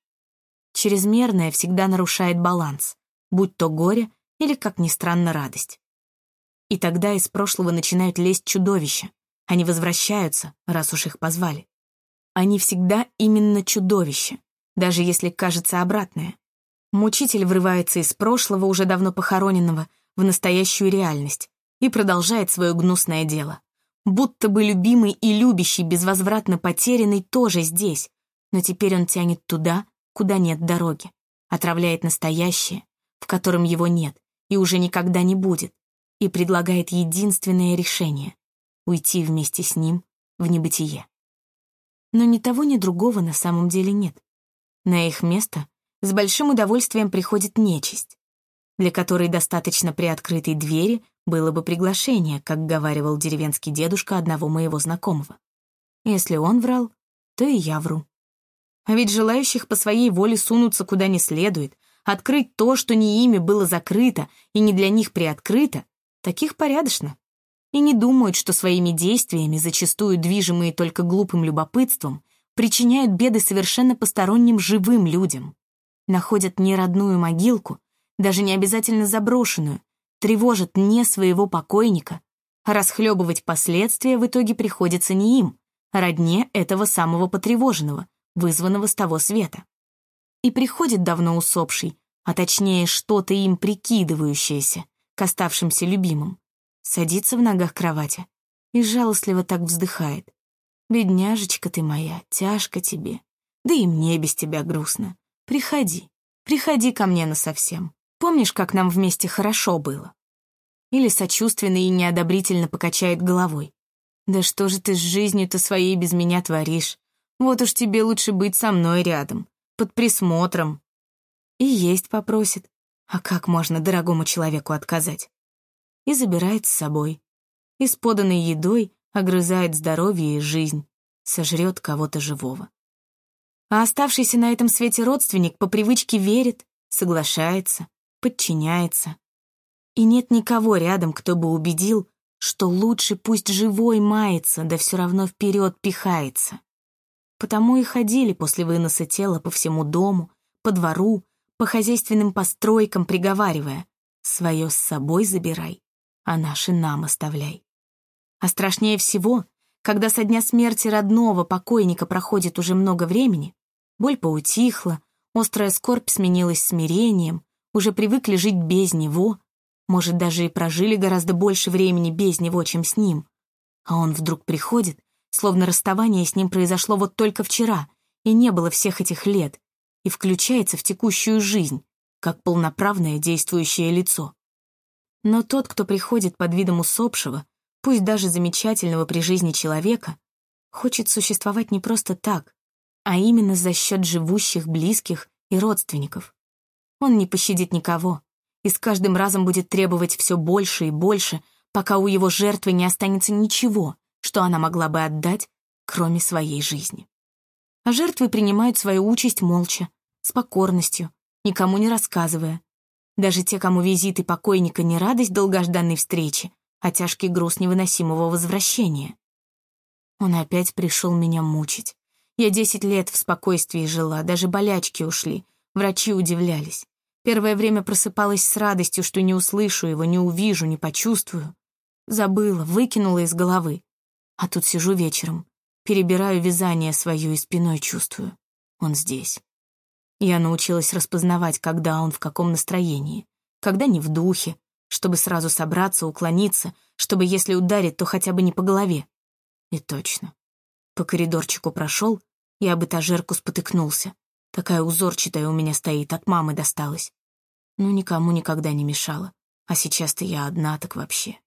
Чрезмерное всегда нарушает баланс, будь то горе или, как ни странно, радость. И тогда из прошлого начинают лезть чудовища. Они возвращаются, раз уж их позвали. Они всегда именно чудовища, даже если кажется обратное. Мучитель врывается из прошлого, уже давно похороненного, в настоящую реальность и продолжает свое гнусное дело. Будто бы любимый и любящий, безвозвратно потерянный тоже здесь, но теперь он тянет туда, куда нет дороги, отравляет настоящее, в котором его нет и уже никогда не будет, и предлагает единственное решение — уйти вместе с ним в небытие. Но ни того, ни другого на самом деле нет. На их место с большим удовольствием приходит нечисть, для которой достаточно при открытой двери было бы приглашение, как говаривал деревенский дедушка одного моего знакомого. Если он врал, то и я вру. А ведь желающих по своей воле сунуться куда не следует, открыть то, что не ими было закрыто и не для них приоткрыто, таких порядочно. И не думают, что своими действиями, зачастую движимые только глупым любопытством, причиняют беды совершенно посторонним живым людям. Находят неродную могилку, даже не обязательно заброшенную, тревожат не своего покойника, расхлебывать последствия в итоге приходится не им, а родне этого самого потревоженного, вызванного с того света. И приходит давно усопший, а точнее что-то им прикидывающееся, к оставшимся любимым, садится в ногах кровати и жалостливо так вздыхает. «Бедняжечка ты моя, тяжко тебе, да и мне без тебя грустно. Приходи, приходи ко мне насовсем. Помнишь, как нам вместе хорошо было?» Или сочувственно и неодобрительно покачает головой. «Да что же ты с жизнью-то своей без меня творишь? Вот уж тебе лучше быть со мной рядом, под присмотром. И есть попросит. А как можно дорогому человеку отказать? И забирает с собой. И с поданной едой огрызает здоровье и жизнь, сожрет кого-то живого. А оставшийся на этом свете родственник по привычке верит, соглашается, подчиняется. И нет никого рядом, кто бы убедил, что лучше пусть живой мается, да все равно вперед пихается. Потому и ходили после выноса тела по всему дому, по двору, по хозяйственным постройкам, приговаривая «Свое с собой забирай, а наши нам оставляй». А страшнее всего, когда со дня смерти родного покойника проходит уже много времени, боль поутихла, острая скорбь сменилась смирением, уже привыкли жить без него, может, даже и прожили гораздо больше времени без него, чем с ним. А он вдруг приходит, словно расставание с ним произошло вот только вчера, и не было всех этих лет, и включается в текущую жизнь, как полноправное действующее лицо. Но тот, кто приходит под видом усопшего, пусть даже замечательного при жизни человека, хочет существовать не просто так, а именно за счет живущих, близких и родственников. Он не пощадит никого, и с каждым разом будет требовать все больше и больше, пока у его жертвы не останется ничего, что она могла бы отдать, кроме своей жизни. А жертвы принимают свою участь молча, с покорностью, никому не рассказывая. Даже те, кому визиты покойника не радость долгожданной встречи, а тяжкий груз невыносимого возвращения. Он опять пришел меня мучить. Я десять лет в спокойствии жила, даже болячки ушли, врачи удивлялись. Первое время просыпалась с радостью, что не услышу его, не увижу, не почувствую. Забыла, выкинула из головы. А тут сижу вечером, перебираю вязание свое и спиной чувствую. Он здесь. Я научилась распознавать, когда он в каком настроении, когда не в духе, чтобы сразу собраться, уклониться, чтобы, если ударит, то хотя бы не по голове. И точно. По коридорчику прошел, и об этажерку спотыкнулся. Такая узорчатая у меня стоит, от мамы досталась. Ну, никому никогда не мешала. А сейчас-то я одна так вообще.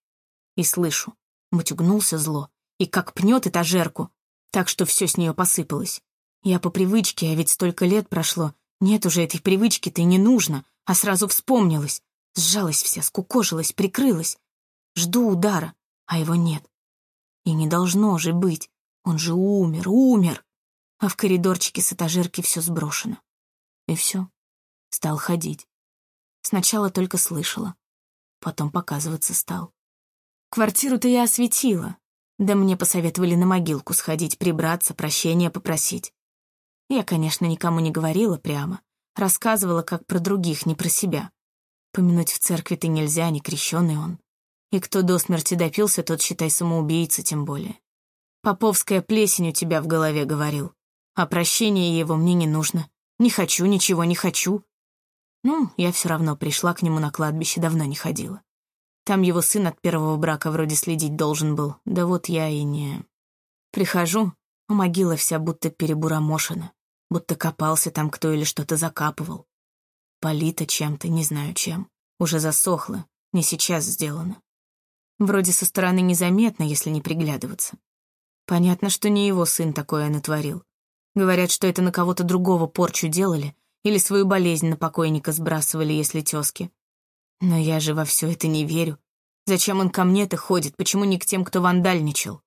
И слышу, мутюгнулся зло, и как пнет этажерку, так что все с нее посыпалось. Я по привычке, а ведь столько лет прошло, нет уже этой привычки-то и не нужно, а сразу вспомнилась. Сжалась вся, скукожилась, прикрылась. Жду удара, а его нет. И не должно же быть. Он же умер, умер а в коридорчике с этажерки все сброшено. И все. Стал ходить. Сначала только слышала, потом показываться стал. Квартиру-то я осветила, да мне посоветовали на могилку сходить, прибраться, прощения попросить. Я, конечно, никому не говорила прямо, рассказывала как про других, не про себя. Помянуть в церкви-то нельзя, не крещеный он. И кто до смерти допился, тот, считай, самоубийца тем более. Поповская плесень у тебя в голове говорил. А прощения его мне не нужно. Не хочу, ничего не хочу. Ну, я все равно пришла к нему на кладбище, давно не ходила. Там его сын от первого брака вроде следить должен был. Да вот я и не... Прихожу, а могила вся будто перебуромошена. Будто копался там кто или что-то закапывал. Полита чем-то, не знаю чем. Уже засохло, не сейчас сделано. Вроде со стороны незаметно, если не приглядываться. Понятно, что не его сын такое натворил. Говорят, что это на кого-то другого порчу делали или свою болезнь на покойника сбрасывали, если тёзки. Но я же во все это не верю. Зачем он ко мне-то ходит, почему не к тем, кто вандальничал?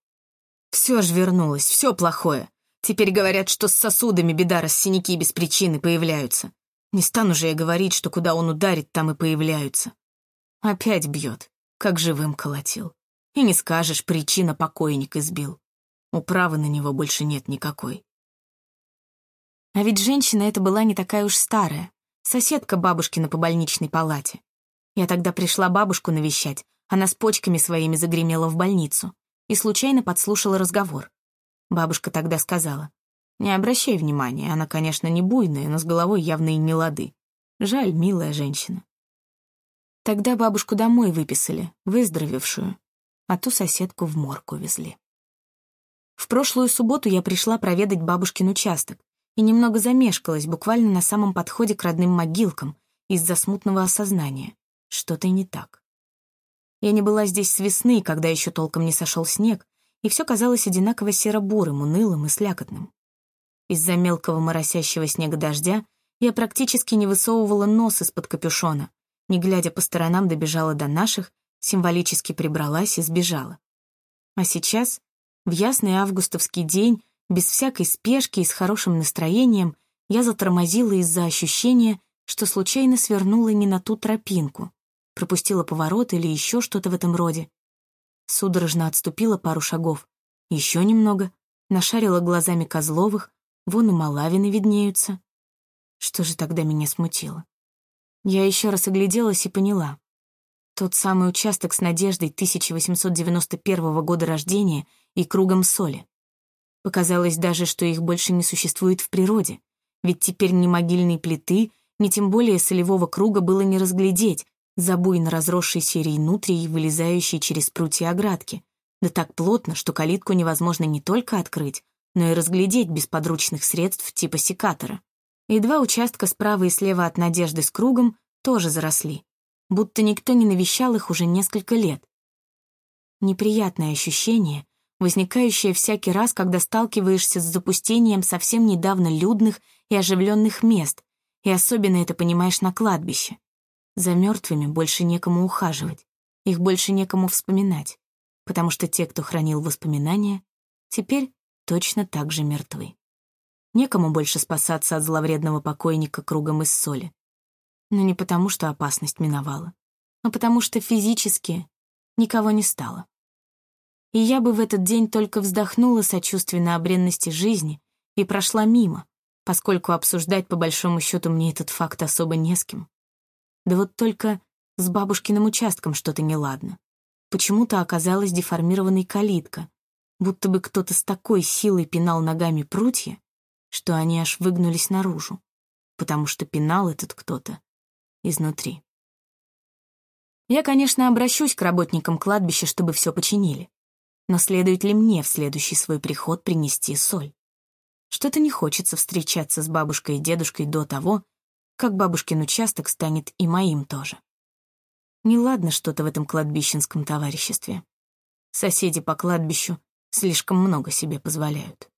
Все ж вернулось, все плохое. Теперь говорят, что с сосудами беда, раз синяки без причины появляются. Не стану же я говорить, что куда он ударит, там и появляются. Опять бьет, как живым колотил. И не скажешь, причина покойник избил. Управы на него больше нет никакой. А ведь женщина эта была не такая уж старая, соседка бабушкина по больничной палате. Я тогда пришла бабушку навещать, она с почками своими загремела в больницу и случайно подслушала разговор. Бабушка тогда сказала, «Не обращай внимания, она, конечно, не буйная, но с головой явно и не лады. Жаль, милая женщина». Тогда бабушку домой выписали, выздоровевшую, а ту соседку в морг увезли. В прошлую субботу я пришла проведать бабушкин участок, и немного замешкалась буквально на самом подходе к родным могилкам из-за смутного осознания. Что-то не так. Я не была здесь с весны, когда еще толком не сошел снег, и все казалось одинаково серо-бурым, унылым и слякотным. Из-за мелкого моросящего снега дождя я практически не высовывала нос из-под капюшона, не глядя по сторонам добежала до наших, символически прибралась и сбежала. А сейчас, в ясный августовский день, без всякой спешки и с хорошим настроением я затормозила из-за ощущения, что случайно свернула не на ту тропинку, пропустила поворот или еще что-то в этом роде. Судорожно отступила пару шагов, еще немного, нашарила глазами Козловых, вон и Малавины виднеются. Что же тогда меня смутило? Я еще раз огляделась и поняла. Тот самый участок с надеждой 1891 года рождения и кругом соли. Показалось даже, что их больше не существует в природе, ведь теперь ни могильной плиты, ни тем более солевого круга было не разглядеть, за буйно разросшейся рейнутрией, вылезающей через прутья оградки, да так плотно, что калитку невозможно не только открыть, но и разглядеть без подручных средств типа секатора. И два участка справа и слева от Надежды с кругом тоже заросли, будто никто не навещал их уже несколько лет. Неприятное ощущение, возникающее всякий раз, когда сталкиваешься с запустением совсем недавно людных и оживленных мест, и особенно это понимаешь на кладбище. За мертвыми больше некому ухаживать, их больше некому вспоминать, потому что те, кто хранил воспоминания, теперь точно так же мертвы. Некому больше спасаться от зловредного покойника кругом из соли. Но не потому, что опасность миновала, а потому что физически никого не стало. И я бы в этот день только вздохнула сочувственно о бренности жизни и прошла мимо, поскольку обсуждать по большому счету мне этот факт особо не с кем. Да вот только с бабушкиным участком что-то неладно. Почему-то оказалась деформированной калитка, будто бы кто-то с такой силой пинал ногами прутья, что они аж выгнулись наружу, потому что пинал этот кто-то изнутри. Я, конечно, обращусь к работникам кладбища, чтобы все починили. Но следует ли мне в следующий свой приход принести соль? Что-то не хочется встречаться с бабушкой и дедушкой до того, как бабушкин участок станет и моим тоже. Неладно что-то в этом кладбищенском товариществе. Соседи по кладбищу слишком много себе позволяют.